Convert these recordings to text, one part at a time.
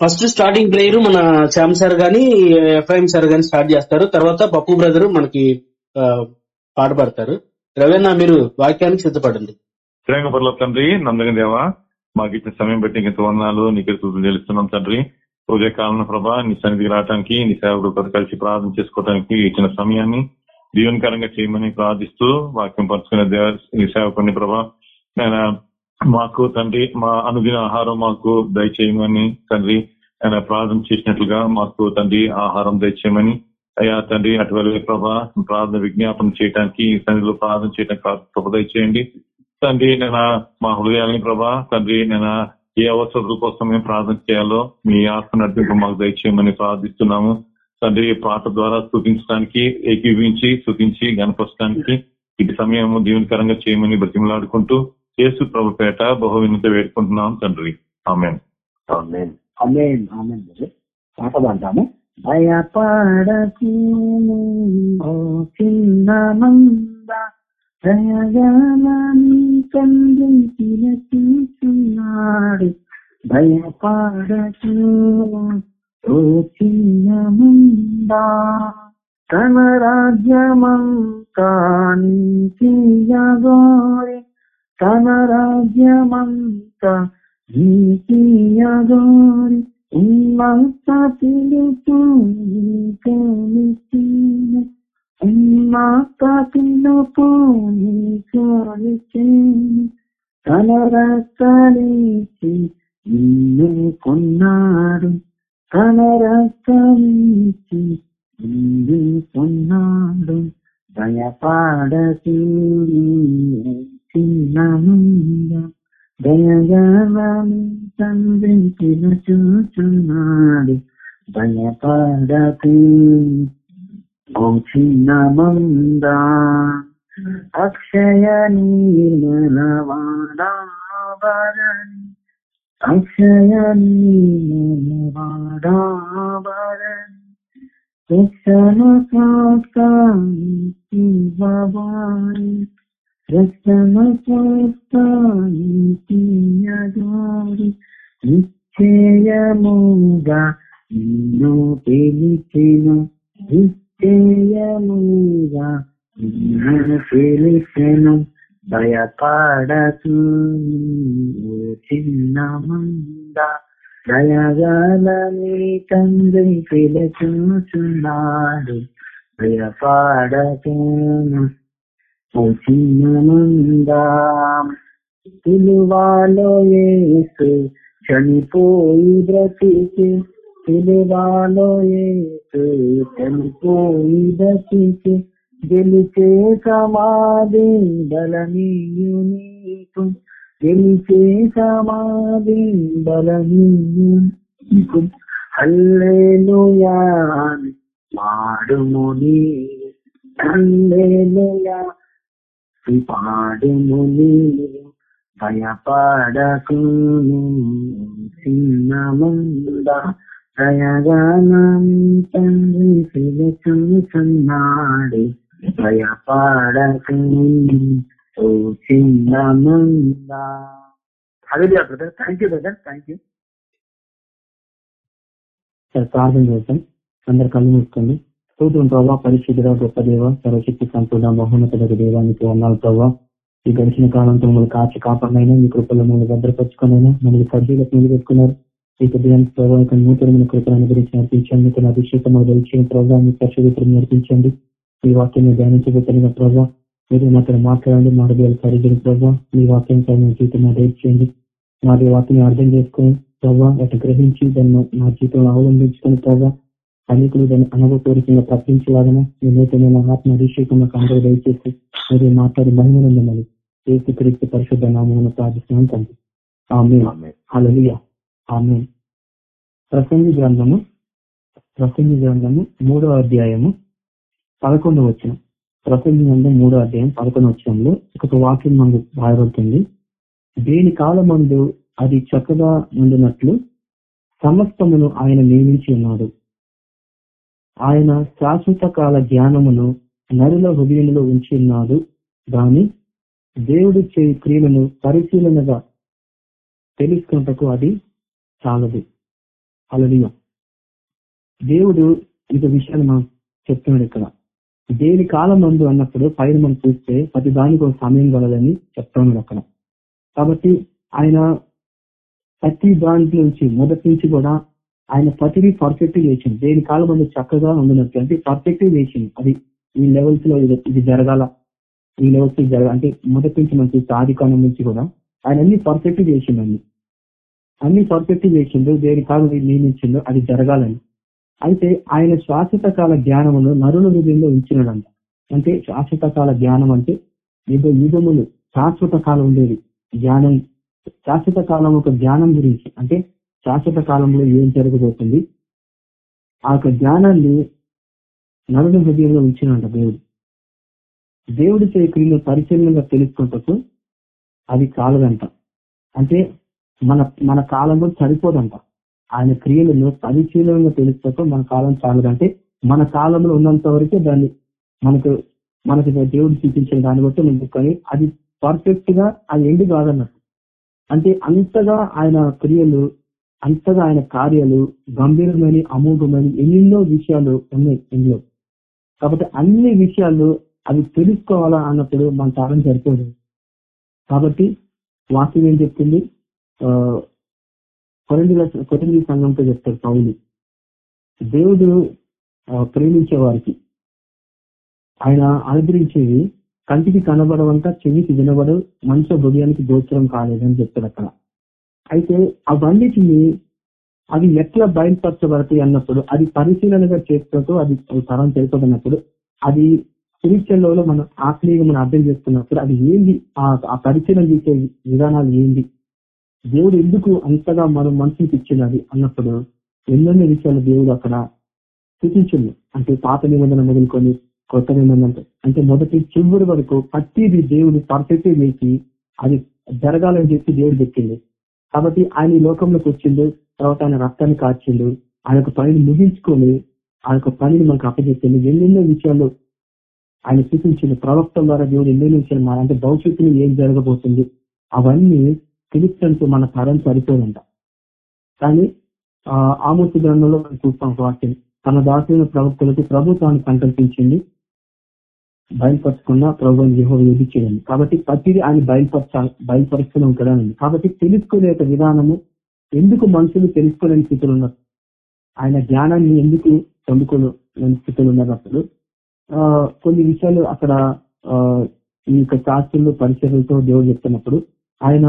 First starting player మన Shyam sir గాని FIM sir గాని స్టార్ట్ చేస్తారు. తర్వాత పప్పు బ్రదర్ మనకి పాట పాడతారు. రవేణ మీరు వాక్యానికి సిద్ధపడండి. శ్రేంగ పర్ల తండ్రి నందగ దేవా మాకు ఇచ్చిన సమయం బట్టి ఇంత వందనాలు నీకు తెలుస్తున్నాం తండ్రి. ఉదయ కాలం ప్రభా నీ సన్నిధికి రావడానికి నీ సేవకుడు కలిసి ప్రార్థన చేసుకోవడానికి ఇచ్చిన సమయాన్ని దీవెనకరంగా చేయమని ప్రార్థిస్తూ వాక్యం పంచుకునే దేవ నీ సేవకుని ప్రభా మాకు తండ్రి మా అనుదిన ఆహారం మాకు దయచేయమని తండ్రి ఆయన ప్రార్థన చేసినట్లుగా మాకు తండ్రి ఆహారం దయచేయమని. అయ్యా తండ్రి అటువంటి ప్రభా ప్రార్థన విజ్ఞాపన చేయడానికి ఈ ప్రార్థన చేయడానికి కృప దయచేయండి. తండ్రి నేను మా హృదయాలని ప్రభా తండ్రి నేను ఏ అవసరాల కోసం మేము ప్రార్థన చేయాలో మీ ఆత్మ నడిపింపు మాకు దయచేయమని ప్రార్థిస్తున్నాము. తండ్రి పాట ద్వారా స్థుతించడానికి ఏకీవించి స్థుతించి గణపరచడానికి ఇటు సమయం దీవెనకరంగా చేయమని బ్రతిమలాడుకుంటూ యేసు ప్రభు పేట బహు వినత వేడుకుంటున్నాం తండ్రి. Amen. Amen. Amen. Amen brother. పాట పాడదాము. భయపడకు చిన్న మంద. దయగలని తండ్రి పిలుచున్నాడు భయపడకు ఓ చిన్న మంద. తన రాజ్యమంతా తన రాజ్యమంతా నీతియగోరి ఉన్నంత పిలుపు నీకెలిచిన ఉన్నంత పిలుపు నీకెలిచిన తన రక్తలిచి నిన్ను కొన్నాడు. తన రక్తలిచి నిన్ను కొన్నాడు. భయపడకు. చిన్న దయగలని తండ్రి చూచున్నాడు భయపడకు. ఓ చిన్న అక్షయ నీలవాడావరణి అక్షయ నీలవాడావరణి శిక్షణ కాస్తానికి బాబాయి నిశ్చయముగా నిన్ను పిలిచెను. నిశ్చయముగా నిన్ను పిలిచెను. భయపడకు చిన్న మంద దయగాల దయగలని తండ్రి పిలుచుచున్నాడు. భయపడకేను పిలువాలో యేసు చనిపోయి బ్రతికి పిలువాలో యేసు చనిపోయి బ్రతికి గెలిచే సమాధి బలనీయు నీకు గెలిచే సమాధి బలనీయు నీకు హల్లేలుయా పాడుము నీవు. హల్లేలుయా పాడును నీవు భయపడకు చిన్న ముంద తండ్రి పిలుచుచున్నాడు భయపడకు ఓ చిన్నమంద అదే brother thank you brother thank you sir ప్రార్థన చేస్తాం అందరు కళ్ళు మూసుకోండి. స్తోత్రం ప్రభావ పరిశుద్ధుడ గొప్ప దేవ సర్వశక్తి సంపూర్ణ మహోన్నతులకు దేవానికి వందాలు ప్రభావ ఈ గడిచిన కాలంతో మమ్మల్ని కాచి కాపాడినైనా మీ కృపలో మమ్మల్ని భద్రపరచుకునైనా మమ్మల్ని సర్జీలకు నిలబెట్టుకున్నారు. ఈ కొద్దిగా ప్రభావం నూతనమైన కృపను అనుగ్రహించి నడిపించండి. కొన్ని అభిషేకం దయచిన ప్రభావ. మీ నడిపించండి. ఈ వాక్యాన్ని ధ్యానించబెట్టిన ప్రభావ. మీరు మాతో మాట్లాడండి. మా హృదయాలు సరిగ్గిన ప్రభావ. మీ వాక్యం మీ జీవితంలో దయచేయండి. మాది వాక్యం అర్థం చేసుకుని ప్రభావ అటు గ్రహించి దాన్ని మా జీవితంలో అవలంబించుకుని ప్రభావ అనేకులు దాన్ని అనుభవపూర్వకంగా ప్రకటించలాగన మీ నూతనమైన ఆత్మ అభిషేకం మాకు అందరూ దయచేసి మీరు మాట్లాడి మహిమనందమని ఏసు క్రీస్తు పరిశుద్ధ నామమును ప్రార్థిస్తున్నాం తండ్రి. ఆమె హల్లెలూయా. ఆమె ప్రసంగి గ్రంథము ప్రసంగి గ్రంథము మూడో అధ్యాయము పదకొండు వచ్చిన ప్రసంగి గ్రంథం మూడో అధ్యాయం పదకొండు వచ్చంలో ఒక వాక్యం మనకు రాయబడుతుంది. దేని కాలమందు అది చక్కగా ఉండినట్లు సమస్తమును ఆయన నియమించి ఉన్నాడు. ఆయన శాశ్వత కాల జ్ఞానమును నరుల హృదయంలో ఉంచి ఉన్నాడు. దేవుడు చే క్రియలను పరిశీలనగా తెలుసుకుంటకు అది చాలదు. అలలియ దేవుడు ఇక విషయాన్ని మనం చెప్తున్నాడు ఇక్కడ. దేని కాలం మందు అన్నప్పుడు పైన మనం చూస్తే ప్రతి దానికి ఒక సమయం కలదని చెప్తున్నాడు అక్కడ. కాబట్టి ఆయన ప్రతి దాంట్లో నుంచి మొదటి నుంచి కూడా ఆయన ప్రతిదీ పర్ఫెక్ట్ చేసింది దేని కాలం మందు చక్కగా ఉండినట్టు అంటే పర్ఫెక్ట్ చేసింది అది ఈ లెవెల్స్లో ఇది ఇది జరగాల. ఈ లెవెల్స్ జరగాలి. అంటే మొదటి నుంచి మంచి సాధికారం నుంచి కూడా ఆయన అన్ని పర్ఫెక్ట్ చేసిండు అన్ని. అన్ని పర్ఫెక్ట్ చేసిండు. దేని కాలం నియమించిందో అది జరగాలని. అయితే ఆయన శాశ్వత కాల జ్ఞానమును నరుల హృదయంలో ఉంచినడంట. అంటే శాశ్వత కాల జ్ఞానం అంటే యుగ యుగములు శాశ్వత కాలం ఉండేది. జ్ఞానం శాశ్వత కాలం ఒక జ్ఞానం గురించి. అంటే శాశ్వత కాలంలో ఏం జరగబోతుంది? ఆ యొక్క జ్ఞానాన్ని నరుల హృదయంలో ఉంచినంట దేవుడు. దేవుడి చే క్రియలు పరిశీలనగా తెలుసుకుంటూ అది కాలదంట. అంటే మన మన కాలంలో సరిపోదంట. ఆయన క్రియలను పరిశీలనగా తెలుసుకోక మన కాలం చాలదంటే మన కాలంలో ఉన్నంత వరకే దాన్ని మనకు మనకు దేవుడు చూపించిన దాన్ని బట్టి నేను కానీ అది పర్ఫెక్ట్గా అది ఎండి కాదన్నట్టు. అంటే అంతగా ఆయన క్రియలు అంతగా ఆయన కార్యాలు గంభీరమైన అమోఘమైన ఎన్నెన్నో విషయాలు ఉన్నాయి ఇందులో. కాబట్టి అన్ని విషయాలు అవి తెలుసుకోవాలా అన్నప్పుడు మన తరం సరిపోదు. కాబట్టి వాక్యం ఏం చెప్తుంది? ఆ కొరండి సంఘంతో చెప్తారు పౌలు. దేవుడు ప్రేమించే వారికి ఆయన అనుగ్రహించేవి కంటికి కనబడవంట చెవికి వినబడు మనిషి హృదయానికి గోచరం కాలేదని చెప్తాడు అక్కడ. అయితే అవన్నిటిని అవి ఎట్లా బయలుపరచబడతాయి అన్నప్పుడు అది పరిశీలనగా చేస్తున్నట్టు అది తరం తెలుపుతున్నప్పుడు అది స్పిరిచువల్లో మనం ఆత్మీయంగా మనం అర్థం చేసుకున్నప్పుడు అది ఏంది? ఆ పరిశీలన చేసే విధానాలు ఏంది? దేవుడు ఎందుకు అంతగా మనం మనసుకి ఇచ్చినది అన్నప్పుడు ఎన్నెన్నో విషయాలు దేవుడు అక్కడ సూచించింది అంటే పాత నిబంధన మొదలుకొని కొత్త నిబంధన అంటే మొదటి చివరి వరకు ప్రతిది దేవుడు పర్ఫెక్ట్ చేసి అది జరగాలని చెప్పి దేవుడు చెప్పింది కాబట్టి ఆయన ఈ లోకంలోకి వచ్చిండు తర్వాత ఆయన రక్తాన్ని కార్చిండు ఆయన యొక్క పనిని ముగించుకొని ఆ యొక్క పనిని మనకు అప్పచెప్పింది ఎన్నెన్నో విషయాలు ఆయన చూపించింది ప్రవక్త ద్వారా దేవుడు ఎన్నెన్నో విషయాలు మన అంటే భవిష్యత్తులో ఏం జరగబోతుంది? అవన్నీ తెలుస్తుంటూ మన తరం సరిపోదంట. కానీ ఆమోసు గ్రంథంలో మనం చూస్తాం వాక్యం. తన దాసిన ప్రవక్తలకు ప్రభుత్వాన్ని సంకల్పించింది. బయలుపరచకుండా ప్రభు యహో యోగించేయండి కాబట్టి ప్రతిది ఆయన బయలుపరచాలి బయలుపరుస్తూనే ఉంటాడని కాబట్టి తెలుసుకునే విధానము ఎందుకు మనుషులు తెలుసుకోలేని స్థితిలో ఉన్నారు? ఆయన జ్ఞానాన్ని ఎందుకు పొందుకోలేని స్థితిలో ఉన్నప్పుడు కొన్ని విషయాలు అక్కడ ఈ యొక్క శాస్త్రులు పరిచయలతో దేవుడు చెప్తున్నప్పుడు ఆయన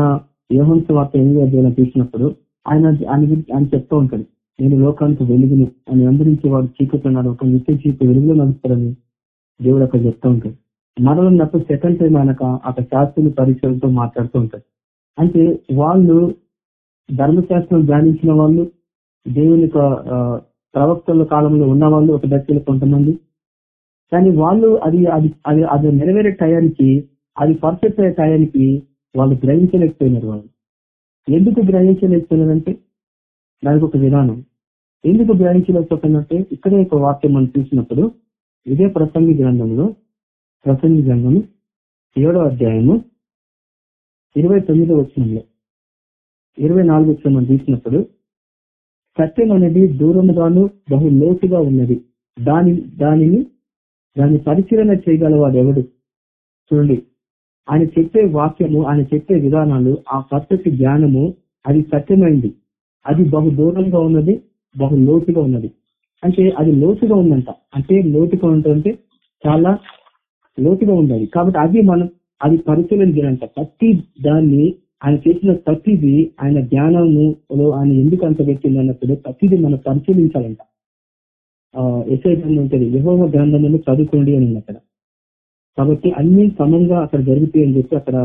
యోహంస వార్త ఎనిమిది అధ్యాయులు చూసినప్పుడు ఆయన ఆయన ఆయన చెప్తూ ఉంటాడు. నేను లోకానికి వెలుగును అని అందరించి వాడు చీకట్టున్నాడు ఒక నిత్య చీకు వెలుగులో నడుస్తారని దేవుడు అక్కడ చెప్తూ ఉంటాడు. మరలున్నప్పుడు సెకండ్ టైం అనక అక్కడ శాస్త్రులు పరిచయంతో మాట్లాడుతూ ఉంటారు. అంటే వాళ్ళు ధర్మశాస్త్రం ధ్యానించిన వాళ్ళు దేవుని ప్రవక్తల కాలంలో ఉన్న వాళ్ళు ఒక దశలో కొంతమంది. కానీ వాళ్ళు అది అది అది అది నెరవేరే టయానికి అది పర్ఫెక్ట్ అయ్యే టయానికి వాళ్ళు గ్రహించలేకపోయినారు వాళ్ళు. ఎందుకు గ్రహించలేకపోయినారంటే దానికి ఒక విధానం. ఎందుకు గ్రహించలేకపోయినట్టే ఇక్కడే ఒక వాక్యం మనం చూసినప్పుడు ఇదే ప్రసంగి గ్రంథంలో ప్రసంగి గ్రంథము ఏడో అధ్యాయము ఇరవై తొమ్మిదో వచ్చినంలో ఇరవై నాలుగు వచ్చిన మనం సత్యం అనేది దూరముగాను బహు లోతుగా ఉన్నది. దాని దానిని దాన్ని పరిశీలన చేయగలవాడు ఎవడు చూడండి. ఆయన చెప్పే వాక్యము ఆయన చెప్పే విధానాలు ఆ పద్ధతి జ్ఞానము అది సత్యమైంది. అది బహు దూరంగా ఉన్నది బహు లోతుగా ఉన్నది. అంటే అది లోతుగా ఉందంట. అంటే లోతుగా ఉంటుందంటే చాలా లోతుగా ఉండాలి. కాబట్టి అది మనం అది పరిశీలన చేయాలంట. ప్రతి దాన్ని ఆయన చేసిన ప్రతిదీ ఆయన జ్ఞానములో ఆయన ఎందుకు అంత పెట్టింది అన్నప్పుడు ప్రతిదీ మనం పరిశీలించాలంట. ఎస్ఐ గ్రంథం ఉంటుంది. యహోవ గ్రంథంలో చదువుకోండి అని అక్కడ. కాబట్టి అన్ని సమంగా అక్కడ జరుగుతాయని చెప్పి అక్కడ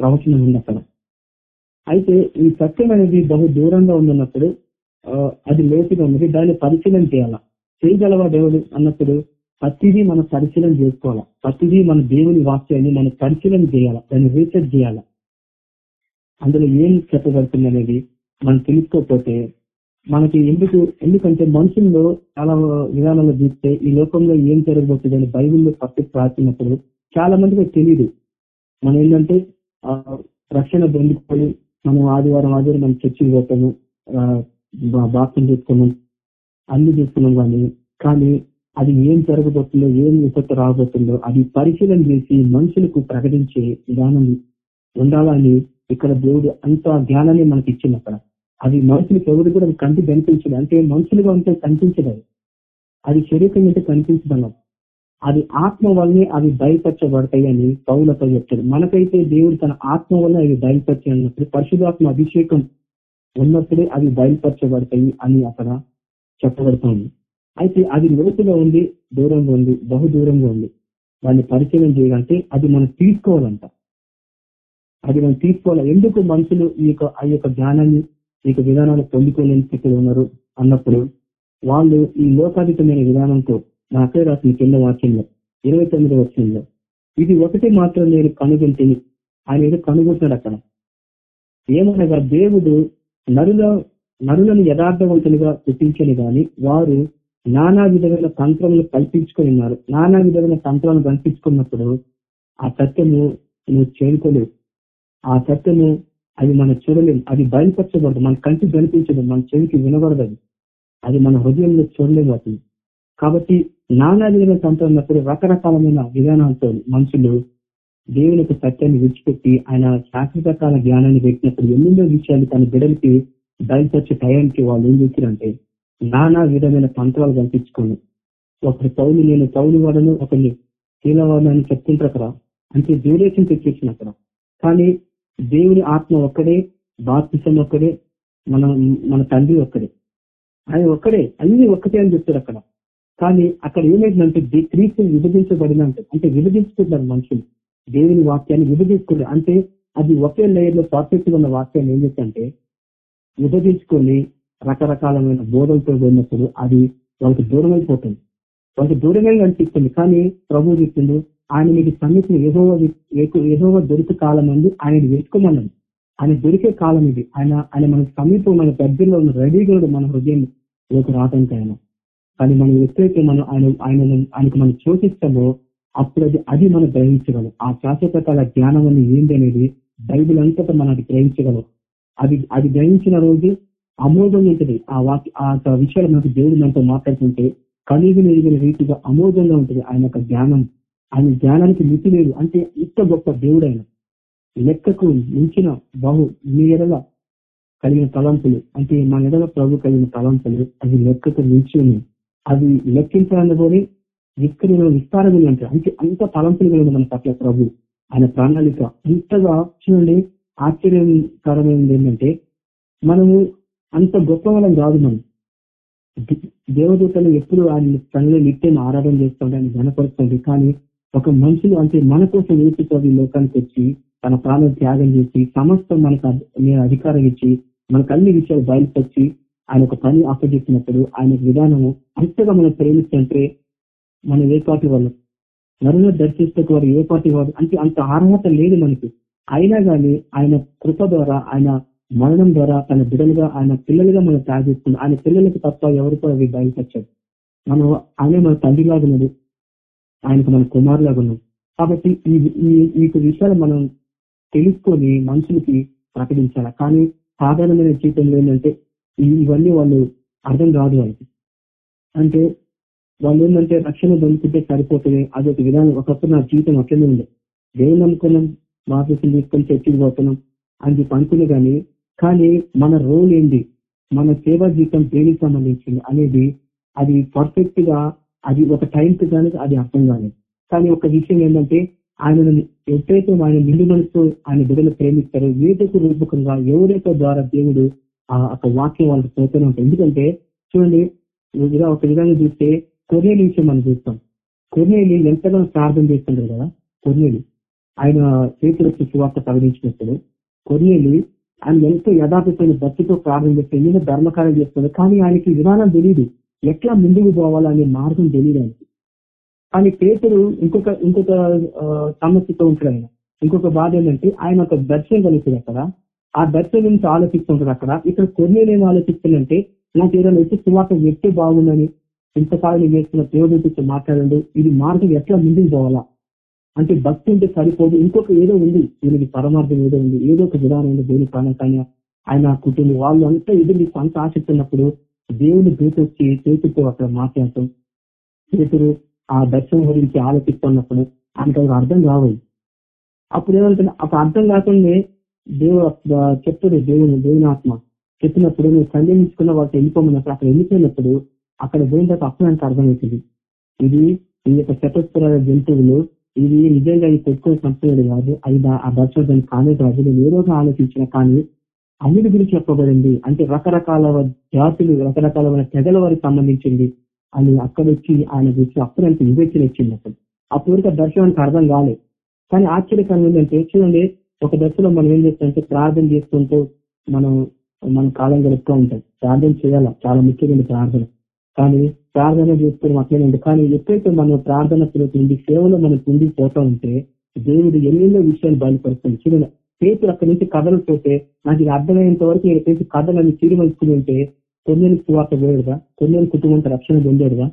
ప్రవచనం ఉంది అక్కడ. అయితే ఈ సత్యం అనేది బహు దూరంగా ఉందన్నప్పుడు అది లోతుగా ఉన్నది దాన్ని పరిశీలన చేయాలా. చేయగలవా దేవుడు? అన్నప్పుడు ప్రతిదీ మనం పరిశీలన చేసుకోవాలా. ప్రతిదీ మన దేవుని వాక్యాన్ని మనం పరిశీలన చేయాలా. దాన్ని రీసెర్చ్ చేయాలా. అందులో ఏం చెప్పబడుతుంది అనేది మనం తెలుసుకోకపోతే మనకి ఎందుకు ఎందుకంటే మనుషుల్లో చాలా విధానాలు చూస్తే ఈ లోకంలో ఏం జరగబోతుంది అని బైబిల్లో పర్ఫెక్ట్ రాసినప్పుడు చాలా మందికి తెలియదు మనం ఏంటంటే రక్షణ పొందుకొని మనం ఆదివారం ఆదివారం మనం చర్చికి పోతాము. బాప్యం చేసుకున్నాం అన్ని చేసుకున్నాం కానీ కానీ అది ఏం జరగబోతుందో ఏం విపత్తు రాబోతుందో అది పరిశీలన చేసి మనుషులకు ప్రకటించే విధానం ఉండాలని ఇక్కడ దేవుడు అంత జ్ఞానాన్ని మనకి ఇచ్చింది అక్కడ. అది మనుషులకు ఎవరు కూడా కంటి కనిపించదు. అంటే మనుషులుగా ఉంటే కనిపించదు అది అది శరీరం అంటే అది ఆత్మ వల్లనే అవి బయలుపరచబడతాయి అని పౌలతో చెప్తాడు. మనకైతే దేవుడు తన ఆత్మ వల్ల అవి బయలుపరిచాయి అన్నప్పుడు పరిశుధాత్మ అభిషేకం ఉన్నప్పుడే అవి బయలుపరచబడతాయి అని అక్కడ చెప్పబడుతుంది. అయితే అది లోతుగా ఉంది దూరంగా ఉంది బహు దూరంగా ఉంది. దాన్ని పరిచయం చేయాలంటే అది మనం తీసుకోవాలంట. అది మనం తీసుకోవాలి. ఎందుకు మనుషులు ఈ యొక్క ఆ యొక్క జ్ఞానాన్ని ఈ యొక్క విధానాలు పొందుకోలేని స్థితిలో ఉన్నారు అన్నప్పుడు వాళ్ళు ఈ లోకాతీతమైన విధానంతో నా అక్కడ రాసిన కింద వాక్యంలో ఇరవై తొమ్మిది వచ్చిందో ఇది ఒకటి మాత్రం నేను కనుగొంటిని. ఆయన ఏదో కనుగొంటున్నాడు అక్కడ. ఏమనగా దేవుడు నరుల నరులను యథార్థవంతులుగా చూపించని గాని వారు నానా విధమైన తంత్రములు కల్పించుకొని ఉన్నారు. నానా విధమైన తంత్రాలను కల్పించుకున్నప్పుడు ఆ సత్యము నువ్వు చేరుకోలేవు. ఆ సత్యము అది మనం చూడలేము. అది బయలుపరచబడదు. మన కంటికి కనిపించదు మన చెవికి వినబడదు. అది మన హృదయంలో చూడలేము అతను. కాబట్టి నానా విధమైన తంత్రం ఉన్నప్పుడు రకరకాలమైన విధానాలతో మనుషులు దేవుని యొక్క సత్యాన్ని విడిచిపెట్టి ఆయన శాశ్వతకాల జ్ఞానాన్ని పెట్టినప్పుడు ఎన్నెన్నో విషయాలు తన బిడలకి బయలుపరిచే టయానికి వాళ్ళు ఏం చేశారంటే నానా విధమైన తంత్రాలు కల్పించుకోను ఒకరి పౌలు నేను పౌలు వాడను ఒకరిని శీలవాడను అని చెప్తుంటారు అక్కడ అంటే డ్యూరేషన్ తెచ్చేసిన అక్కడ. కానీ దేవుని ఆత్మ ఒక్కడే బాప్తిసం ఒక్కడే మన మన తండ్రి ఒక్కడే. ఆయన ఒక్కడే అన్ని ఒక్కటే అని చెప్తారు అక్కడ. కానీ అక్కడ ఏమైందంటే క్రీస్తు విభజించబడిన అంటే విభజించుకుంటారు మనుషులు. దేవుని వాక్యాన్ని విభజించుకుంటారు అంటే అది ఒకే లేయర్లో పర్ఫెక్ట్గా ఉన్న వాక్యాన్ని ఏం చేస్తుంటే విభజించుకొని రకరకాలమైన బోధలతో వెళ్ళినప్పుడు అది వాళ్ళకి దూరం అయిపోతుంది వాళ్ళకి దూరమే అనిపిస్తుంది. కానీ ప్రభు చెప్పిండు ఆయన మీకు సన్నిధిని ఏదో ఏదో దొరికి కాలం అందు ఆయన వెతుకోమన్నది ఆయన దొరికే కాలం ఇది. ఆయన ఆయన మన సమీపం మన దగ్గరలో ఉన్న రెడీగా మన హృదయం లోకి రావడానికి ఆయన కానీ మనం ఎప్పుడైతే మనం ఆయన ఆయన ఆయనకు మనం చోటిస్తామో అప్పుడు అది అది మనం గ్రహించగలం. ఆ శాశ్వతకాల జ్ఞానం అని ఏంటి అనేది బైబిల్ అంతటా మనం అది గ్రహించగలం. అది అది గ్రహించిన రోజు అమోదం ఉంటుంది. ఆ వాక్య ఆ విషయాలు మనకు దేవుడు మనతో మాట్లాడుతుంటే కలిగి ఎరిగిన రీతిగా అమోఘంగా ఉంటుంది ఆయన యొక్క జ్ఞానం. ఆయన జ్ఞానానికి మితి లేదు. అంటే ఇంత గొప్ప దేవుడైన లెక్కకు మించిన బహు మీ ఎడల కలిగిన తలంపులు. అంటే మన ఎడల ప్రభు కలిగిన తలంపులు అవి లెక్కకు మించి ఉన్నాయి. అవి లెక్కించాలని కూడా విస్తరణ విస్తారమైన అంటే అంటే అంత తలంపులు కలిగిన మన పట్ల ప్రభు. ఆయన ప్రణాళిక అంతగా చూడండి ఆశ్చర్యకరమైనది ఏంటంటే మనము అంత గొప్ప వాళ్ళం కాదు మనం. దేవదూతలు ఎప్పుడు ఆయన తనలో నిత్యం ఆరాధన చేస్తుంటే ఆయన ఘనపరుస్తుంది కానీ ఒక మనుషులు అంటే మన కోసం ఏసుకొని లోకానికి వచ్చి తన ప్రాణం త్యాగం చేసి సమస్తం మనకు నేను అధికారం ఇచ్చి మనకు అన్ని విషయాలు బయలుపరిచి ఆయన ఒక పని అప్పచెప్పినప్పుడు ఆయన విధానము అంతగా మనం ప్రేమిస్తుంటే మనం ఏ పార్టీ వాళ్ళు? నరులను దర్శిస్తే వారు ఏ పార్టీ వారు? అంటే అంత అర్హత లేదు మనకి. అయినా కానీ ఆయన కృప ద్వారా ఆయన మరణం ద్వారా తన బిడ్డలుగా ఆయన పిల్లలుగా మనం తయారు చేసుకున్నాం ఆయన పిల్లలకు తప్ప ఎవరికో అవి బయలుపరచాడు మనం ఆయన మన తండ్రిలాగా ఉన్నది. ఆయనకు మన కుమారులాగా ఉన్నాం. కాబట్టి ఈ ఈ విషయాలు మనం తెలుసుకొని మనుషులకి ప్రకటించాలి? కానీ సాధారణమైన జీవితంలో ఏంటంటే ఇవన్నీ వాళ్ళు అర్థం కాదు వాళ్ళకి. అంటే వాళ్ళు ఏంటంటే రక్షణ దొరుకుతుంటే సరిపోతుంది. అదొక విధానం. ఒకప్పుడు నా జీవితం అట్లనే ఉంది దేవుని అనుకున్నాం మార్గం తీసుకొని చర్చలు పోతున్నాం అని చెప్పి అనుకునే కానీ కానీ మన రోల్ ఏంటి మన సేవా జీవితం దేనికి సంబంధించింది అనేది అది పర్ఫెక్ట్గా అది ఒక టైంకి కానీ అది అర్థం కాలేదు. కానీ ఒక విషయం ఏంటంటే ఆయన ఎప్పుడైతే ఆయన నిండు మనసు ఆయన బిడ్డలు ప్రేమిస్తారో వీటికి రూపకంగా ఎవరైతే ద్వారా దేవుడు ఆ ఒక వాక్యం వాళ్ళకి పోతూనే ఉంటాయి ఎందుకంటే చూడండి ఒక విధంగా చూస్తే కొర్నేలి విషయం మనం చూస్తాం. కొర్నేలి ఎంతగానో ప్రార్థన చేస్తుంటారు కదా కొర్నేలి. ఆయన చేతులకు సువార్త ప్రకటించినప్పుడు కొర్నేలి ఆయన ఎంతో యథార్థమైన భక్తితో ప్రార్థన చేస్తే ఈయన ధర్మకార్యం చేస్తుంది కానీ ఆయనకి విధానం తెలియదు ఎట్లా ముందుకు పోవాలనే మార్గం తెలియదు ఆయనకి. కానీ పేతుడు ఇంకొక ఇంకొక సమస్యతో ఉంటాడు ఆయన. ఇంకొక బాధ ఏంటంటే ఆయన ఒక దర్శనం కలుగుతుంది అక్కడ. ఆ దర్శనం నుంచి ఆలోచిస్తుంటారు అక్కడ. ఇక్కడ కొన్ని నేను ఆలోచిస్తుందంటే నాకు ఏదైనా వచ్చి సువార్త వ్యక్తి బాగుందని ఇంతకాలం వేస్తున్న దేవుడితో మాట్లాడండి. ఇది మార్గం ఎట్లా ముందుకు పోవాలా? అంటే భక్తి ఉంటే సరిపోదు. ఇంకొక ఏదో ఉంది. దీనికి పరమార్థం ఏదో ఉంది. ఏదో ఒక విధానం ఉంది దేవుని ప్రాణం కానీ ఆయన కుటుంబం వాళ్ళు అంతా ఇది మీకు అంత ఆసక్తి ఉన్నప్పుడు దేవుని దూత వచ్చి అక్కడ మాట్లాడటం. చేతులు ఆ దర్శనం గురించి ఆలోచిస్తున్నప్పుడు ఆయనకు అది అర్థం కావాలి. అప్పుడు ఏమంటే ఒక అర్థం కాకుండా దేవుడు చెప్తాడు దేవుని దేవుని ఆత్మ. చెప్పినప్పుడు నువ్వు సందేహించుకున్న వాళ్ళకి వెళ్ళిపోమన్నప్పుడు అక్కడ వెళ్ళిపోయినప్పుడు అక్కడ పోయిన తర్వాత అప్పుడు ఆయనకు అర్థమవుతుంది. ఇది ఈ యొక్క చతస్పుర జంతువులు ఇది నిజంగా ఈ పెట్టుకుని చంపేది కాదు అది ఆ దర్శనం దానికి కానే కాదు నేను ఏ రోజు ఆలోచించిన కానీ అన్నిటి గురించి చెప్పబడింది. అంటే రకరకాల జాతులు రకరకాల తెగల వారికి సంబంధించింది. అని అక్కడ వచ్చి ఆయన గురించి అప్పుడు ఆయనకు వివేచన ఇచ్చింది అప్పుడు అప్పుడు వరకు దర్శనానికి అర్థం కాలేదు కానీ ఆశ్చర్యకరం ఏంటంటే చూడండి ఒక దశలో మనం ఏం చేస్తామంటే ప్రార్థన చేసుకుంటూ మనం మన కాలం గడుపుతూ ఉంటాం. ప్రార్థన చేయాలి? చాలా ముఖ్యమైన ప్రార్థన. కానీ ప్రార్థన చేస్తారు అట్లనే ఉంది. కానీ ఎప్పుడైతే మనం ప్రార్థన తిరుగుతుంది సేవలో మనం తిండి పోతా ఉంటే దేవుడు ఎన్నెన్నో విషయాలు బయలుపరుస్తుంది చూడండి పేతులు అక్కడి నుంచి కథలు పోతే నాకు ఇది అర్థమయ్యేంత వరకు నేను పేసి కథలను తీరుమలుచుకుని ఉంటే కొన్ని సువార్త వేయడుగా కొన్ని కుటుంబంతో రక్షణ పొందాడుగా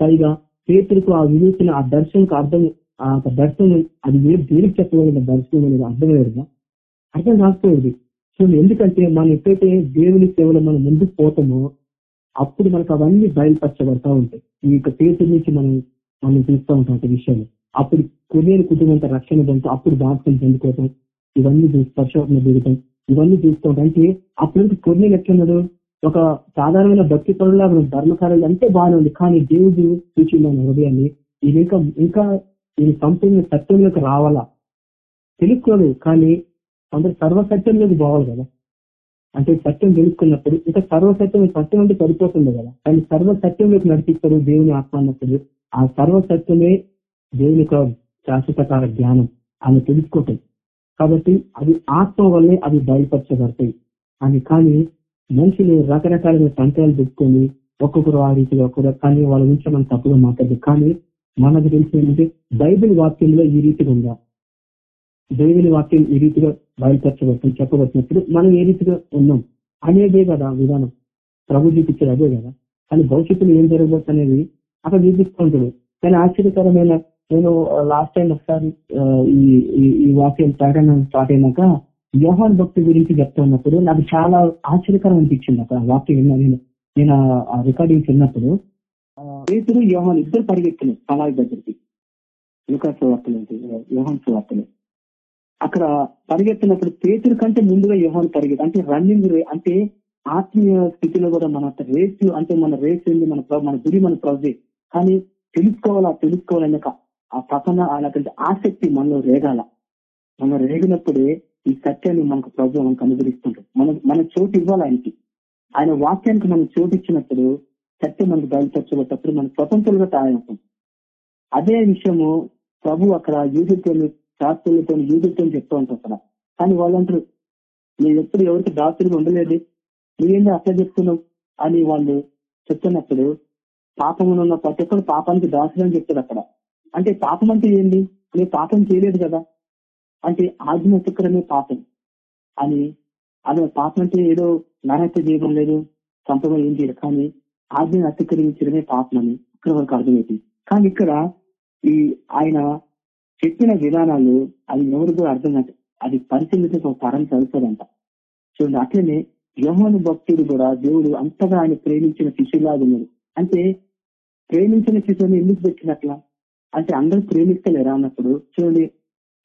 పైగా పేతులకు ఆ వివేచన ఆ దర్శనంకు అర్థం ఆ యొక్క దర్శనం అది ఏ దేనికి చెప్పగలిగిన దర్శనం అనేది అర్థమయ్యేడుగా అర్థం కాకపోయేది. సో ఎందుకంటే మనం ఎప్పుడైతే దేవుని సేవలో మనం ముందుకు పోతామో అప్పుడు మనకు అవన్నీ బయలుపరచబడతా ఉంటాయి. ఈ యొక్క పేరు నుంచి మనం మనం చూస్తూ ఉంటాం ఒక విషయాలు అప్పుడు కొరియన్ కుటుంబంతో రక్షణ పొందుతాం అప్పుడు బాప్సం చెందుకోవటం ఇవన్నీ చూసి పరిశోధన దిగటం ఇవన్నీ చూస్తూ ఉంటాం. అంటే అప్పుడు కొరియన్ ఎట్లున్నాడు? ఒక సాధారణమైన భక్తి పనుల ధర్మకారులు అంటే బాగానే ఉంది. కానీ దేవుడు చూసింది హృదయాన్ని ఇది ఇంకా ఇంకా ఇది సంపూర్ణ సత్యంలోకి రావాలా? తెలుసుకోదు కానీ అందరు సర్వసత్యంలోకి పోవాలి కదా. అంటే సత్యం తెలుసుకున్నప్పుడు ఇంకా సర్వసత్యం సత్యం అంటే సరిపోతుంది కదా. కానీ సర్వసత్యంలోకి నడిపిస్తారు దేవుని ఆత్మ అన్నప్పుడు ఆ సర్వసత్యమే దేవుని యొక్క శాశ్వతకాల జ్ఞానం ఆమె తెలుసుకోవటం. కాబట్టి అది ఆత్మ వల్లే అవి బయలుపరచబడతాయి. అని కానీ మనుషులు రకరకాలైన సంఖ్యలు పెట్టుకొని ఒక్కొక్కరు ఆ రీతిలో ఒక్కొక్కరు కానీ వాళ్ళ నుంచి మనం తప్పుగా మాట్లాడదు కానీ మనకు తెలిసిందంటే బైబిల్ వాక్యంలో ఈ రీతిగా ఉందా? దేవుని వాక్యం ఈ రీతిగా బయలుపరచబడుతుంది చెప్పబడుతున్నప్పుడు మనం ఏ రీతిగా ఉన్నాం అనేదే కదా విధానం. ప్రభు చూపించేది అదే కదా. కానీ భవిష్యత్తులో ఏం జరగబోతుంది అనేది అక్కడ చూపిస్తుంటాడు కానీ ఆశ్చర్యకరమైన నేను లాస్ట్ టైం ఒకసారి ఈ ఈ- వాక్యం ప్రకటన స్టార్ట్ అయినాక యోహాన్ భక్తి గురించి చెప్తా ఉన్నప్పుడు నాకు చాలా ఆశ్చర్యకరం అనిపించింది అక్కడ వాక్యం విన్నా నేను. నేను ఆ రికార్డింగ్ విన్నప్పుడు ఆ, యోహాన్ ఇద్దరు పరిగెత్తున్నాయి సమాధి దగ్గరికి. లుకాస్ వార్తలు యోహాన్ వార్తలు. అక్కడ పరిగెత్తినప్పుడు పేతురు కంటే ముందుగా యోహాన్ పరిగెత్తి అంటే రన్నింగ్ రే అంటే ఆత్మీయ స్థితిలో కూడా మన రేస్ అంటే మన రేస్ ఏంది మన మన గురి మన ప్రజే కానీ తెలుసుకోవాలా తెలుసుకోవాలనే ఆ తపన అలాంటి ఆసక్తి మనలో రేగాల. మనం రేగినప్పుడే ఈ సత్యాన్ని మనకు ప్రభు మనకు అనుగ్రహిస్తుంటాం మన మన చోటు ఇవ్వాలి ఆయనకి. ఆయన వాక్యానికి మనం చోటు ఇచ్చినప్పుడు సత్యం మనకు బయలుపరచబడ్డప్పుడు మనం స్వతంత్రులుగా తయారవుతాం. అదే విషయము ప్రభు అక్కడ యూదులతో శాస్త్రులతో యూదులతో చెప్తూ ఉంటారు అక్కడ కానీ వాళ్ళు అంటారు నేను ఎప్పుడు ఎవరికి దాసులుగా ఉండలేదు. నువ్వేంది అట్లా చెప్తున్నావు? అని వాళ్ళు చెప్తున్నప్పుడు పాపమును ఉన్న ప్రతి ఒక్కరు పాపానికి దాసులు అని చెప్తారు అక్కడ. అంటే పాపం అంటే ఏంటి నేను పాపం చేయలేదు కదా. అంటే ఆజ్ఞ పాపం. అని అది పాపం అంటే ఏదో నరహత్య చేయడం లేదు సంపద ఏం చేయదు కానీ ఆజ్ఞను అతిక్రమించడమే పాపం అని ఇక్కడ వరకు అర్థమైంది. కానీ ఇక్కడ ఈ ఆయన చెప్పిన విధానాలు అది ఎవరు కూడా అర్థం కాదు అది పరిశీలించే ఒక తరం చదువుతుందంట చూడండి అట్లనే యోహాను భక్తుడు కూడా దేవుడు అంతగా ఆయన ప్రేమించిన శిష్యులాగా ఉన్నాడు. అంటే ప్రేమించిన శిష్యుని ఎందుకు పెట్టినట్లా? అంటే అందరూ ప్రేమిస్తలేరా అన్నప్పుడు? చూడండి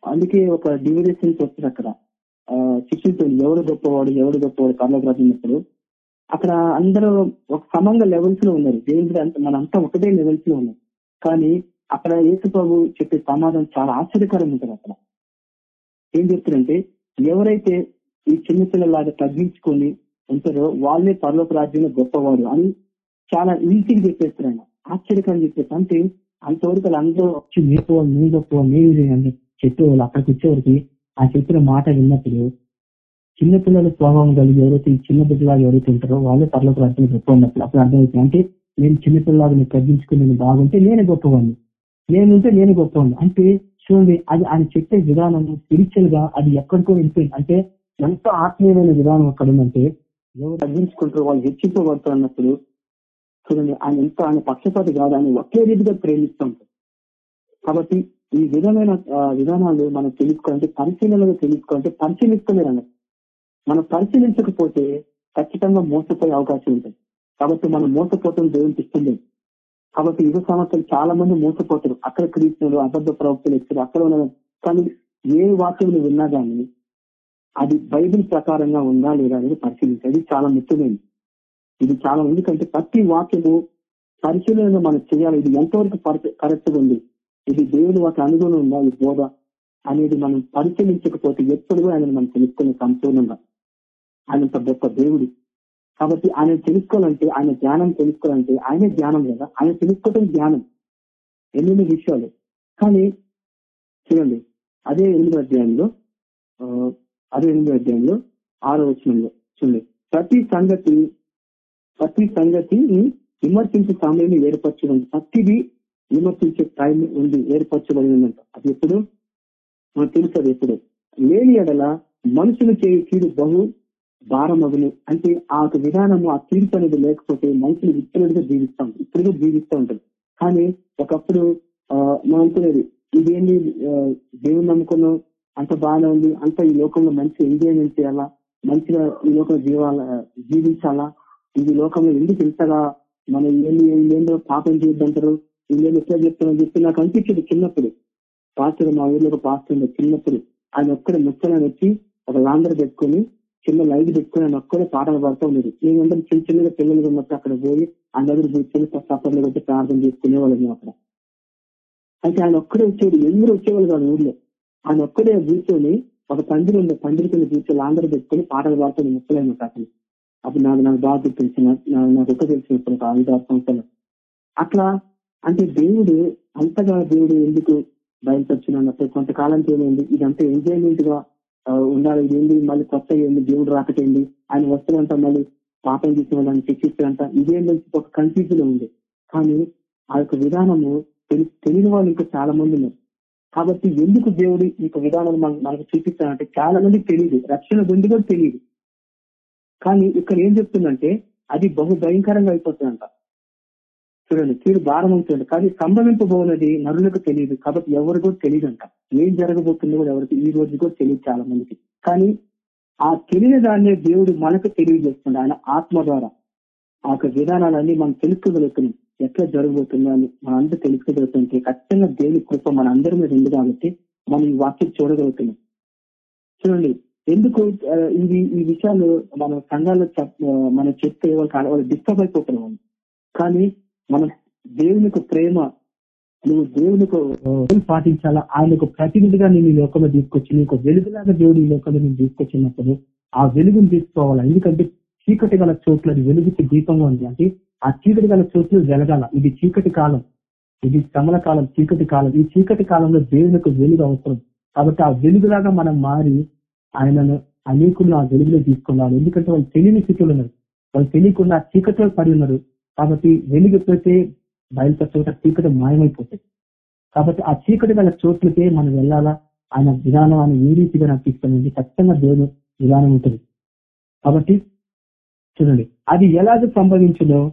అందుకే ఒక డివిజన్స్ వస్తుంది అక్కడ. ఆ, శిష్యులతో ఎవడు గొప్పవాడు ఎవడు గొప్పవాడు కర్ల ఉన్నప్పుడు? అక్కడ అందరూ ఒక సమంగా లెవెల్స్లో ఉన్నారు. దేవుడు అంత మనంతా ఒకటే లెవెల్స్లో ఉన్నారు కానీ అక్కడ యేసు ప్రభు చెప్పే సమాధానం చాలా ఆశ్చర్యకరం ఉంటుంది అక్కడ. ఏం చెప్తారంటే ఎవరైతే ఈ చిన్నపిల్లలాగా తగ్గించుకొని ఉంటారో వాళ్ళే పర్లోక రాజ్యంలో గొప్పవారు అని చాలా ఈజీగా చెప్పేస్తారు ఆశ్చర్యకరం చెప్పేసి అంటే అంతవరకు వాళ్ళందరూ వచ్చి మీకు గొప్ప మీ గొప్ప మీరు చేయండి చెప్పే వాళ్ళు అక్కడికి వచ్చేవరకు ఆ చెప్పిన మాట విన్నప్పుడు చిన్నపిల్లల స్వభావం కలిగి ఎవరైతే ఈ చిన్న బిడ్డలాగా ఎవరైతే ఉంటారో వాళ్ళే పర్లోక రాజ్యం గొప్ప ఉన్నప్పుడు అప్పుడు అర్థమవుతుంది. అంటే నేను చిన్నపిల్లలాగా తగ్గించుకుని నేను బాగుంటే నేనే గొప్పవాడిని. నేనుంటే నేను గొప్పవాడిని. అంటే చూడండి అది ఆయన చెప్పే విధానం స్పిరిచువల్గా అది ఎక్కడికో వెళ్ళిపోయింది. అంటే ఎంత ఆత్మీయమైన విధానం అక్కడ ఉందంటే ఎవరు తగ్గించుకుంటారో వాళ్ళు హెచ్చింపబడతారు అన్నప్పుడు చూడండి ఆయన ఎంత ఆయన పక్షపాతి కాదు ఆయన ఒకే రీతిగా ప్రేమిస్తుంటారు కాబట్టి ఈ విధమైన విధానాలు మనం తెలుసుకోవాలంటే పరిశీలనగా తెలుసుకోవాలంటే పరిశీలిస్తలేరు అన్నట్టు మనం పరిశీలించకపోతే ఖచ్చితంగా మోసపోయే అవకాశం ఉంటుంది. కాబట్టి మనం మోసపోవటం దేవునికి ఇష్టం లేదు. కాబట్టి యుగ సంవత్సరం చాలా మంది మోసపోతారు. అక్కడ క్రీస్తులు అబద్ధ ప్రవక్తలు ఇస్తారు అక్కడ ఉన్న కానీ ఏ వాక్యములు విన్నా కానీ అది బైబిల్ ప్రకారంగా ఉందా లేదా అనేది పరిశీలించేది చాలా ముఖ్యమైనది. ఇది చాలా ఎందుకంటే ప్రతి వాక్యము పరిశీలనగా మనం చేయాలి. ఇది ఎంతవరకు కరెక్ట్ ఉంది? ఇది దేవుని వాటి అనుగుణం ఉందా? ఈ బోధ అనేది మనం పరిశీలించకపోతే ఎప్పుడు ఆయన మనం తెలుసుకునే సంపూర్ణంగా. ఆయనంత గొప్ప దేవుడు. కాబట్టి ఆయన తెలుసుకోవాలంటే ఆయన జ్ఞానం తెలుసుకోవాలంటే ఆయనే జ్ఞానం లేదా ఆయన తెలుసుకోవటం జ్ఞానం. ఎన్నెన్ని విషయాలు. కానీ చూడండి అదే ఎనిమిదో అధ్యాయంలో అదే ఎనిమిదో అధ్యాయంలో ఆరో వచనంలో చూడండి. ప్రతి సంగతి ప్రతి సంగతిని విమర్శించే సమయం ఏర్పరచడం ప్రతిది విమర్శించే టైం ఉంది ఏర్పరచబడి ఉందంట అది ఎప్పుడు? మనకు తెలుసు అది ఎప్పుడు. లేని ఎడల మనుషులు చేయ కీడు బహు భారమగును అంటే ఆ ఒక విధానము ఆ తీర్పు అనేది లేకపోతే మనుషులు విత్తలుగా జీవిస్తాం ఇప్పుడు జీవిస్తూ ఉంటారు కానీ ఒకప్పుడు ఆ, మనం అనుకునేది ఇదేంటి దేవుని నమ్ముకున్నాం అంత బాగానే ఉంది అంత ఈ లోకంలో మంచి ఎంజాయ్మెంట్ చేయాలా మంచిగా ఈ లోకంలో జీవాల జీవించాలా ఈ లోకంలో ఎందుకు ఇంతగా మనం ఏమి ఏందో పాపం చేయొద్దంటారు వీళ్ళు ఎట్లా చెప్తారని చెప్పి నాకు అనిపించింది చిన్నప్పుడు. పాత్ర మా ఊర్లో ఒక పాస్టర్ చిన్నప్పుడు ఆయన ఒక్కడ ముక్కలను వచ్చి ఒక లాందర్ పెట్టుకుని చిన్న లైట్ పెట్టుకుని ఒక్కడే పాటలు పాడుతూ ఉండేది. మేమందరం చిన్న చిన్నగా పిల్లలు ఉన్నప్పుడు అక్కడ పోయి అందరూ కూర్చొని సఫర్లు పెట్టి ప్రార్థన చేసుకునేవాళ్ళం మేము అక్కడ. అయితే ఆయన ఒక్కడే వచ్చేది. ఎవరు వచ్చేవాళ్ళు కాదు ఊర్లో. ఆయన ఒక్కడే కూర్చొని ఒక పందిరి ఉండే పందిరి కింద కూర్చొని అందరూ పెట్టుకుని పాటలు పాడుతుంది ముక్కలేము అసలు అప్పుడు నాకు నాకు బాగా తెలిసిన నాకు ఒక్క తెలిసినప్పుడు ఒక ఐదు ఆరు సంవత్సరాలు. అట్లా అంటే దేవుడు అంతగా దేవుడు ఎందుకు బయలుపరిచిన కొంతకాలం ఏమైంది ఇదంతా ఎంజాయ్మెంట్గా ఉన్నారు. ఉండాలి ఏంది? మళ్ళీ కొత్త ఏంది? దేవుడు రాకటేంది ఆయన వస్తాడంట మళ్ళీ పాపం చేసే వాళ్ళని శిక్షిస్తారంట ఇదేంటి ఒక కన్ఫ్యూజన్ ఉంది. కానీ ఆ యొక్క విధానము తెలియని వాళ్ళు ఇంకా చాలా మంది ఉన్నారు. కాబట్టి ఎందుకు దేవుడు ఈ యొక్క విధానం మనకు చూపిస్తానంటే చాలా మంది తెలియదు. రక్షణ గుండి కూడా తెలియదు. కానీ ఇక్కడ ఏం చెప్తుందంటే అది బహు భయంకరంగా అయిపోతుందంట. చూడండి తీరు భారం అవుతుంది కానీ సంభవింపబోనది నరులకు తెలియదు. కాబట్టి ఎవరు కూడా అంట ఏం జరగబోతుందో కూడా ఎవరికి ఈ రోజు కూడా తెలియదు చాలా మందికి. కానీ ఆ తెలియని దాన్నే దేవుడు మనకు తెలియజేస్తుంది ఆయన ఆత్మ ద్వారా. ఆ యొక్క విధానాలన్నీ మనం తెలుసుకోగలుగుతున్నాం. ఎట్లా జరగబోతుందో అని మనందరూ తెలుసుకోగలుగుతుంటే ఖచ్చితంగా దేవుని కృప మన అందరి మీద ఉంది కాబట్టి మనం ఈ వాక్యం చూడగలుగుతున్నాం. చూడండి ఎందుకు ఇది ఈ విషయాలు మన సంఘాల్లో మనం చెప్తే వాళ్ళు డిస్టర్బ్ అయిపోతున్నాం కానీ మన దేవునికి ప్రేమ నువ్వు దేవునికి పాటించాలా? ఆయనకు ప్రతినిధిగా నేను ఈ లోకంలో తీసుకొచ్చి నీకు వెలుగులాగా దేవుడు ఈ లోకంలో నేను తీసుకొచ్చినప్పుడు ఆ వెలుగును తీసుకోవాలా? ఎందుకంటే చీకటి గల చోట్ల వెలుగుకి దీపంగా ఉంది. అంటే ఆ చీకటి గల చోట్లు వెలగాల. ఇది చీకటి కాలం. ఇది శ్రమల కాలం చీకటి కాలం. ఈ చీకటి కాలంలో దేవునికి వెలుగు అవసరం. కాబట్టి ఆ వెలుగులాగా మనం మారి ఆయనను అనేకులు ఆ వెలుగులో తీసుకున్నారు ఎందుకంటే వాళ్ళు తెలియని స్థితిలో ఉన్నారు. వాళ్ళు తెలియకుండా చీకటిలో పడి ఉన్నారు. కాబట్టి వెలిగిపోతే ఎప్పుడైతే బయలుపరచే చీకటి మాయమైపోతాయి కాబట్టి ఆ చీకటి గల చోట్లకే మనం వెళ్ళాలా? ఆయన విధానం ఆయన ఏ రీతిగా నాకు తీసుకుని ఖచ్చితంగా దేవుడు విధానం ఉంటుంది. కాబట్టి చూడండి అది ఎలాగ సంభవించిందో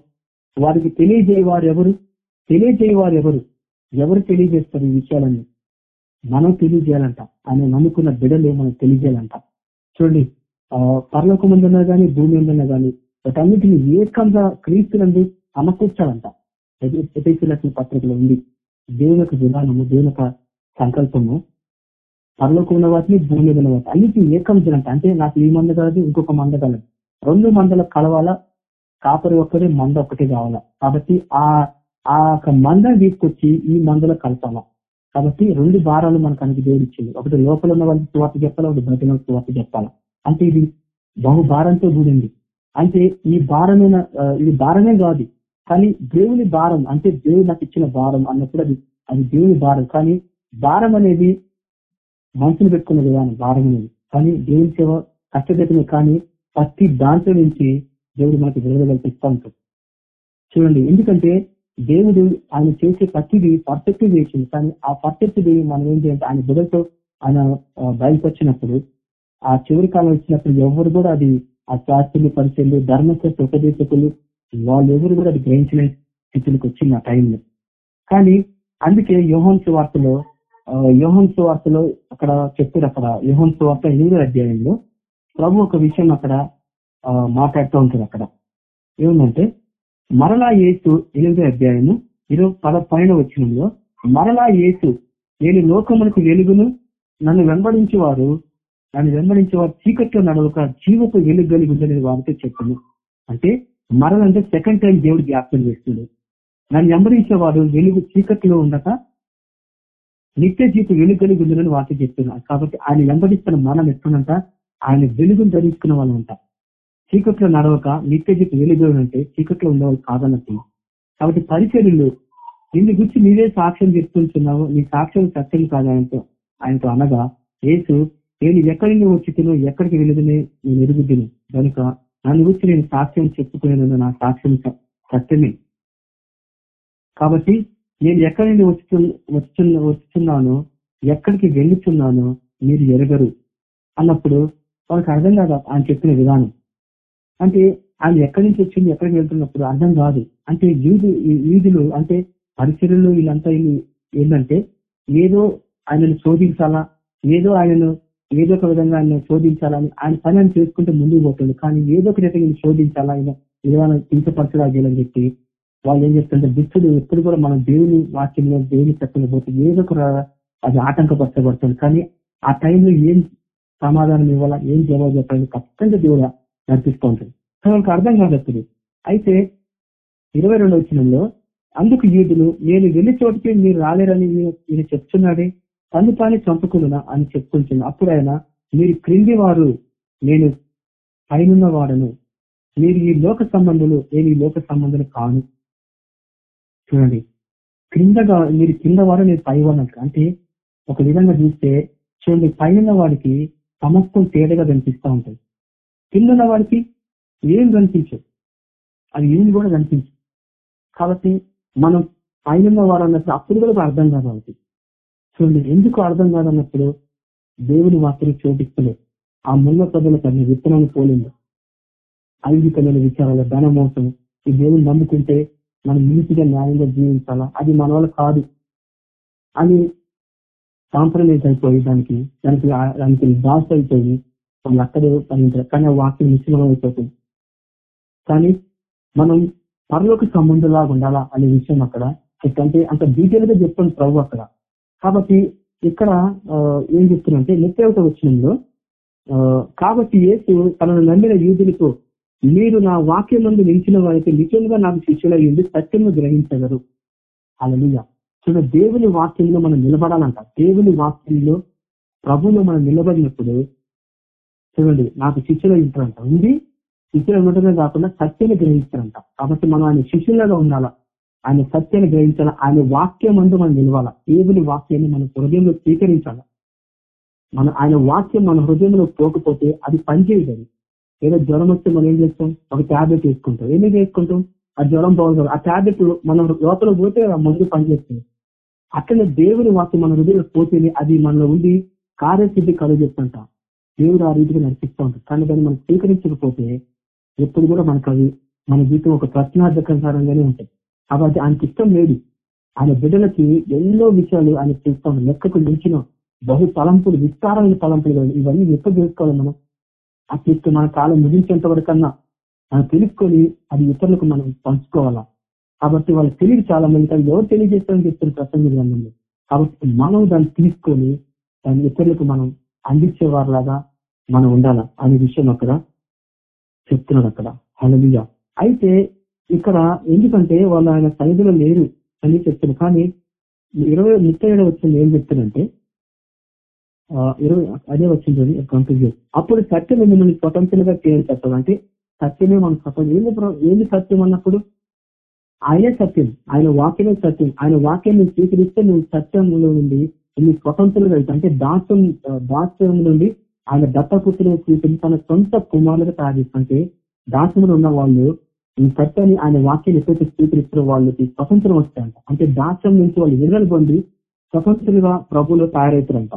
వారికి తెలియజేయవారు ఎవరు? తెలియజేయవారు ఎవరు? ఎవరు తెలియజేస్తారు ఈ విషయాలన్నీ? మనం తెలియజేయాలంట. ఆయన నమ్ముకున్న బిడలు మనం తెలియజేయాలంట. చూడండి ఆ, పరలోకం ఉందన్నా కానీ భూమి ఉందన్నా కానీ వాటన్నిటిని ఏకంగా క్రీస్తులందు సమకూర్చాలంట. ఎపిసిలసిన పత్రికలో ఉంది. దేవుని యొక్క విధానము దేవుని యొక్క సంకల్పము. పరలోకం ఉన్న వాటిని భూమి మీద ఉన్న వాటిని. అన్నిటిని ఏకం చేయాలంట. అంటే నాకు ఈ మంద కాదు ఇంకొక మంద కలదు. రెండు మందల కలవాలా? కాపరి ఒక్కడే మంద ఒకటి కావాలా? కాబట్టి ఆ ఆ యొక్క మందని తీసుకొచ్చి ఈ మందలో కలపాలా? కాబట్టి రెండు భారాలు మనకు అనేది దేవుడిచ్చింది. ఒకటి లోపల ఉన్న వాళ్ళకి సువార్త చెప్పాలా? ఒకటి బయట వాళ్ళకి సువార్త చెప్పాలా? అంటే ఇది బహుభారంతో కూడింది. అంటే ఈ భారమైన ఇది భారమే కాదు. కానీ దేవుని భారం అంటే దేవుడు నాకు ఇచ్చిన భారం అన్నప్పుడు అది అది దేవుని భారం. కానీ భారం అనేది మనసును పెట్టుకున్న విధానం భారం అనేది. కానీ దేవుని సేవ కష్టపెట్టిన కానీ ప్రతి దాంట్లో నుంచి దేవుడు మనకు విడుదల కల్పిస్తూ ఉంటాడు. చూడండి ఎందుకంటే దేవుడు ఆయన చేసే ప్రతిదీ పర్ఫెక్ట్ చేసింది కానీ ఆ పర్ఫెక్ట్ మనం ఏం చేయాలంటే ఆయన బిడ్డతో ఆయన ఆ, బయలుపరిచినప్పుడు ఆ చివరి కాలం వచ్చినప్పుడు ఎవరు కూడా అది ఆ శాస్త్రులు పరిచయలు ధర్మశాస్త్ర ఉపదేశకులు వాళ్ళు ఎవరు కూడా అది గ్రహించిన స్థితికి వచ్చింది ఆ టైంలో. కానీ అందుకే యోహన్ సువార్తలో యోహన్ సువార్తలో అక్కడ చెప్పారు అక్కడ యోహన్ సువార్త ఎనిమిదో అధ్యాయంలో ప్రభు ఒక విషయం అక్కడ మాట్లాడుతూ ఉంటారు అక్కడ. ఏముందంటే మరలా యేసు ఎనిమిదో అధ్యాయము ఇరవై పద పైన వచ్చినంలో మరలా యేసు నేను లోకములకు వెలుగును నన్ను వెంబడించి దాన్ని వెంబడించే వారు చీకట్లో నడవక జీవపు వెలుగు ఉందని వారితో చెప్పాను. అంటే మరలంటే సెకండ్ టైం దేవుడు జ్ఞాపకం చేస్తుంది నన్ను వెంబడించేవాడు వెలుగు చీకట్లో ఉండక నిత్య జీవిత వెలుగు కలిగి ఉందని వారితో చెప్తున్నారు కాబట్టి ఆయన వెంబడిస్తున్న మనం ఎట్లుందంట ఆయన వెలుగును ధరించుకున్న వాళ్ళు అంట చీకట్లో నడవక నిత్య జీవిత వెలుగు అంటే చీకట్లో ఉండేవాళ్ళు కాదన్నట్టు. కాబట్టి పరిచర్యలు నిన్ను గురించి నీవే సాక్ష్యం చెప్తుంటున్నావు నీ సాక్ష్యం సత్యం కాదు ఆయనతో. ఆయనతో అనగా యేసు నేను ఎక్కడి నుండి వచ్చి ఎక్కడికి వెళ్ళదని నేను ఎరుగుద్దును. కనుక నన్ను గురించి నేను సాక్ష్యం చెప్పుకునేందుకు నా సాక్ష్యం సత్యమే. కాబట్టి నేను ఎక్కడి నుండి వచ్చి వచ్చున్న ఎక్కడికి వెళ్ళుచున్నాను మీరు ఎరగరు. అన్నప్పుడు వాళ్ళకి అర్థం కాదు ఆయన చెప్పిన విధానం. అంటే ఆయన ఎక్కడి నుంచి వచ్చింది ఎక్కడికి వెళ్తున్నప్పుడు అర్థం కాదు. అంటే వీధి వీధులు అంటే పరిచయలు వీళ్ళంతా ఏంటంటే ఏదో ఆయనను శోధించాలా ఏదో ఆయనను ఏదో ఒక విధంగా ఆయన శోధించాలని ఆయన పని ఆయన చేసుకుంటే ముందుకు పోతుంది. కానీ ఏదో ఒక రీతిగా శోధించాలా? ఆయన విధానం కించపరచడా చేయాలని చెప్పి వాళ్ళు ఏం చెప్తుంటే దుష్టుడు ఎప్పుడు కూడా మనం దేవుని వాక్యంలో దేవుని చెప్పని పోతే ఏదో ఒక రా- అది ఆటంకపరచబడుతుంది. కానీ ఆ టైంలో ఏం సమాధానం ఇవ్వాలా? ఏం జవాబు చెప్పాలని ఖచ్చితంగా దేవుడు నడిపిస్తూ ఉంటుంది మనకు అర్థం కాదు అయితే ఇరవై రెండు అందుకు యూదులు నేను వెళ్ళి చోటికి మీరు రాలేరని మీరు చెప్తున్నాడే? తను తాను చంపుకున్నా అని చెప్పుకుంటుంది. అప్పుడు ఆయన మీరు క్రింది వారు నేను పైనున్న వాడను మీరు ఈ లోక సంబంధులు నేను ఈ లోక సంబంధులు కాను. చూడండి. క్రిందగా మీరు కింద వారు నేను పై అంటే ఒక విధంగా చూస్తే చూడండి పైన వాడికి సమస్తం తేడాగా కనిపిస్తూ ఉంటుంది. కిందన్న వాడికి ఏం కనిపించదు. అది ఏమి కూడా కనిపించదు. కాబట్టి మనం పైన వాడు అన్నప్పుడు అప్పుడు కూడా అర్థం కాదు వాళ్ళకి చూడండి ఎందుకు అర్థం కాదన్నప్పుడు దేవుని వాక్యం చోటిస్తలేదు ఆ ముళ్ళ ప్రజలకు అన్ని విత్తనాలు పోలింది. ఐదికమైన విచారాల ధన మోసం. ఈ దేవుని నమ్ముకుంటే మనం నీతిగా న్యాయంగా జీవించాలా? అది మన వల్ల కాదు. అని కాంప్రమైజ్ అయిపోయి దానికి దానికి దానికి దాస్ అయిపోయి వాళ్ళు అక్కడే పనింటారు కానీ ఆ వాక్యం నిశ్చలం అయిపోతుంది కానీ మనం పరలోకి సంబంధంలాగా ఉండాలా అనే విషయం అక్కడ. ఎందుకంటే అంత డీటెయిల్గా చెప్పండి ప్రభు అక్కడ. కాబట్టి ఇక్కడ ఆ, ఏం చెప్తున్నంటే నిత్యవత వచ్చినంలో కాబట్టి యేసు తనను నమ్మిన యూదులతో మీరు నా వాక్యం నుండి నిలిచిన వారికి నిజంగా నాకు శిష్యులై ఉండి సత్యము గ్రహించగలరు. అలలుయ చూడ దేవుని వాక్యంలో మనం నిలబడాలంట. దేవుని వాక్యంలో ప్రభువులో మనం నిలబడినప్పుడు చూడండి నాకు శిష్యులు ఉంటారంట. ఉంది శిష్యులు ఉండటమే కాకుండా సత్యాన్ని గ్రహిస్తారంట. కాబట్టి మనం ఆయన శిష్యులుగా ఉండాలా? ఆయన సత్యాన్ని గ్రహించాలా? ఆయన వాక్యం అందు మనం నిలవాలా? దేవుని వాక్యాన్ని మన హృదయంలో స్వీకరించాలా? మన ఆయన వాక్యం మన హృదయంలో పోకపోతే అది పనిచేయదు అది. ఏదో జ్వరం వస్తే మనం ఏం చేస్తాం? ఒక ట్యాబ్లెట్ వేసుకుంటాం. ఏమేమి వేసుకుంటాం? ఆ జ్వరం బాగుంటుంది ఆ ట్యాబ్లెట్ మనం లోపల పోతే మందు పనిచేస్తుంది. అట్లనే దేవుని వాక్యం మన హృదయంలో పోతేనే అది మనలో ఉండి కార్యసిద్ధి కలుగుతుంట దేవుడు ఆ రీతిగా నడిపిస్తూ ఉంటాడు. కానీ దాన్ని మనం స్వీకరించకపోతే ఎప్పుడు కూడా మనకు అవి మన జీవితం ఒక ప్రశ్నార్థకంగానే ఉంటుంది. కాబట్టి ఆయనకి ఇష్టం లేదు. ఆయన బిడ్డలకి ఎన్నో విషయాలు ఆయన చూస్తాం లెక్కకు మించిన బహు తలంపులు విస్తారమైన తలంపులు ఇవన్నీ ఎక్కడ తెలుసుకోవాలి మనం. అట్లీస్ట్ మన కాలం ముగించేంత వరకన్నా మనం తెలుసుకొని అది ఇతరులకు మనం పంచుకోవాలా? కాబట్టి వాళ్ళ తెలివి చాలా మంది కానీ ఎవరు తెలియజేస్తారని చెప్తారు ప్రసంగ గ్రంథంలో. కాబట్టి మనం దాన్ని తీసుకొని దాన్ని ఇతరులకు మనం అందించేవారిలాగా మనం ఉండాలా? అనే విషయం అక్కడ చెప్తున్నాడు అక్కడ. హలలియ అయితే ఇక్కడ ఎందుకంటే వాళ్ళు ఆయన సన్నిధిలో లేరు అని చెప్తున్నారు కానీ ఇరవై ముప్పై ఏడవ వచ్చింది ఏం చెప్తారంటే ఇరవై అదే వచ్చింది కంప్లీట్ అప్పుడు సత్యం మిమ్మల్ని స్వతంత్రంగా చేయాలి అంటే సత్యమే మనం సపోజ్ ఏంది ఏంది సత్యం అన్నప్పుడు? ఆయనే సత్యం. ఆయన వాక్యమే సత్యం. ఆయన వాక్యం నువ్వు స్వీకరిస్తే నువ్వు సత్యంలో నుండి నువ్వు స్వతంత్రులుగా అంటే దాస్యం దాస్యం నుండి ఆయన దత్తపుత్రులు స్వీకరించి తన సొంత కుమారులుగా తయారు చేస్తుంటే దాస్యంలో ఉన్న వాళ్ళు ఈ సత్యాన్ని ఆయన వాక్యాన్ని ఎప్పుడైతే స్వీకరిస్తారో వాళ్ళకి స్వతంత్రం వస్తాయంట అంటే దాస్యం నుంచి వాళ్ళు విడుదల పొంది స్వతంత్రంగా ప్రభులో తయారవుతారంట.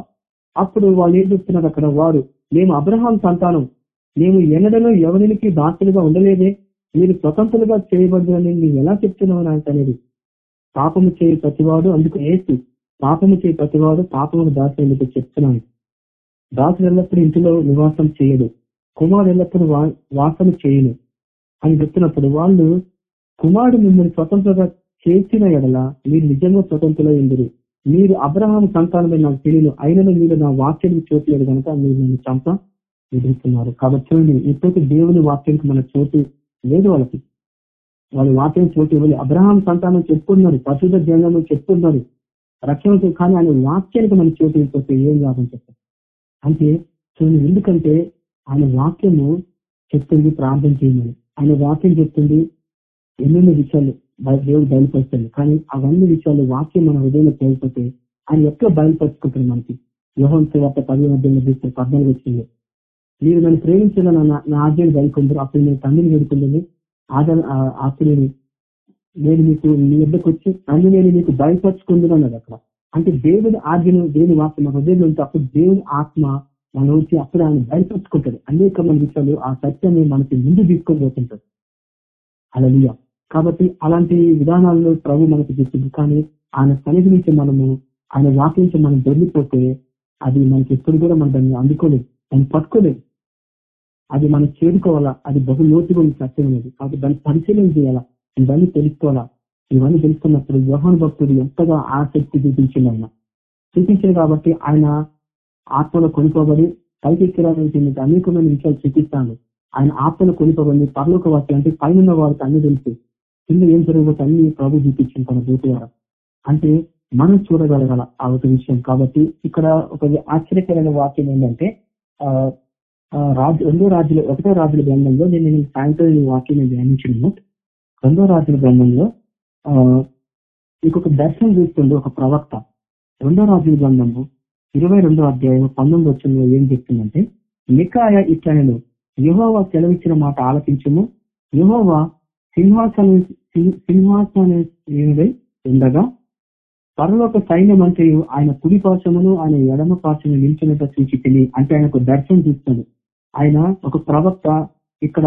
అప్పుడు వాళ్ళు ఏం చెప్తున్నారు అక్కడ? వారు మేము అబ్రహాం సంతానం. మేము ఎన్నడలో ఎవరికి దాసులుగా ఉండలేదే. మీరు స్వతంత్రంగా చేయబడ్డారని నేను ఎలా చెప్తున్నావు నాకు అనేది. పాపము చేయ ప్రతివాడు అందుకు ఏసు. పాపము చేయ ప్రతివాడు పాపమును దాసులు ఎందుకు చెప్తున్నాను. దాసులు ఎల్లప్పుడూ ఇంటిలో నివాసం చేయడు. కుమారుడు ఎల్లప్పుడూ వా- వాసన చేయను. అని చెప్తున్నప్పుడు వాళ్ళు కుమారుడు మిమ్మల్ని స్వతంత్రంగా చేసిన ఎడల మీరు నిజంగా స్వతంత్రులు మీరు అబ్రహాం సంతానమే నాకు తెలియదు. అయినను మీరు నా వాక్యం చూపలేదు కనుక మీరు నన్ను చంప ఎదుర్కొన్నారు. కాబట్టి చూడండి ఇప్పటికీ దేవుని వాక్యానికి మన చోటు లేదు వాళ్ళకి. వాళ్ళ వాక్యం చోటు ఇవ్వాలి అబ్రహాం సంతానం చెప్పుకున్నారు పరిశుద్ధ జనంలో చెప్పుకున్నారు రక్షణ కానీ ఆయన వాక్యానికి మన చోటు ఇవ్వకపోతే ఏం లాభం చెప్పారు అంటే చూడండి ఎందుకంటే ఆయన వాక్యము చెప్తుంది ప్రార్థన చేయమని. ఆయన వాక్యం చెప్తుంది ఎన్నెన్నో విషయాలు దేవుడు బయలుపరుస్తాడు. కానీ అవన్నీ విషయాలు వాక్యం మన హృదయంలో తేలిపోతే ఆయన ఎట్లా బయలుపరుచుకుంటుంది మనకి? యోహన్ సేవార్త పది మధ్యలో చూస్తే పద్నాలుగు వచ్చింది. మీరు నన్ను ప్రేమించిన నా ఆజ్ఞలు ఆజ్ఞను గైకొందరు అప్పుడు నేను తండ్రిని వేడుకుంటుంది ఆదరణ అప్పుడు నేను నేను మీకు మీ ఇద్దరికి వచ్చి నన్ను నేను మీకు బయలుపరుచుకుందును అన్నది అక్కడ. అంటే దేవుడి ఆజ్ఞను దేవుని వాక్యం మన హృదయంలో ఉంటే అప్పుడు దేవుని ఆత్మ మనం వచ్చి అక్కడ ఆయన బయటపరుచుకుంటాడు. అనేక మంది విషయాలు ఆ సత్యాన్ని మనకి ముందు తీసుకొని పోతుంటాడు అలా కాబట్టి అలాంటి విధానాల్లో ప్రభు మనకు చూస్తుంది. కానీ ఆయన సన్నిధి నుంచి మనము ఆయన వాకించి మనం దొరికిపోతే అది మనకి ఎప్పుడు కూడా మనం దాన్ని అందుకోలేదు. దాన్ని పట్టుకోలేదు. అది మనం చేరుకోవాలా? అది బహు లోతుగా సత్యం అనేది. కాబట్టి దాన్ని పరిశీలన చేయాలా? ఇవన్నీ తెలుసుకోవాలా? ఇవన్నీ తెలుసుకున్నప్పుడు యోహాన్ భక్తుడు ఎంతగా ఆసక్తి చూపించింది ఆయన చూపించారు కాబట్టి ఆయన ఆత్మలో కొనుక్కోబడి పైకెక్కిరానికి మీకు అనేకమైన విషయాలు చూపిస్తాను. ఆయన ఆత్మలో కొనుకోబడి పర్లోక వాటి అంటే పైన వారికి అన్ని తెలుసు. కింద ఏం జరగబోతే అన్ని ప్రభు చూపించింది తన దూత ద్వారా. అంటే మనం చూడగలగాల ఆ ఒక విషయం. కాబట్టి ఇక్కడ ఒక ఆశ్చర్యకరమైన వాక్యం ఏంటంటే ఆ రాజు రెండో రాజులు ఒకటో రాజుల గ్రంథంలో నేను సాయంత్రం ఈ వాక్యం ధ్యానించను రెండో రాజుల గ్రంథంలో ఆ ఇంకొక దర్శనం చూస్తుండే ఒక ప్రవక్త. రెండో రాజుల గ్రంథము ఇరవై రెండో అధ్యాయం పంతొమ్మిది వచ్చిన ఏం చెప్తుందంటే మికాయ ఇట్లనను యుహోవా సెలవిచ్చిన మాట ఆలకించము. యుహోవా సింహాసనం సింహాసనై ఉండగా పరలోక సైన్యం అంటే ఆయన కుడి పాశమును ఆయన ఎడమ పాశము నిలిచినట్టు సూచితిని అంటే ఆయనకు దర్శనం చూస్తాడు. ఆయన ఒక ప్రవక్త ఇక్కడ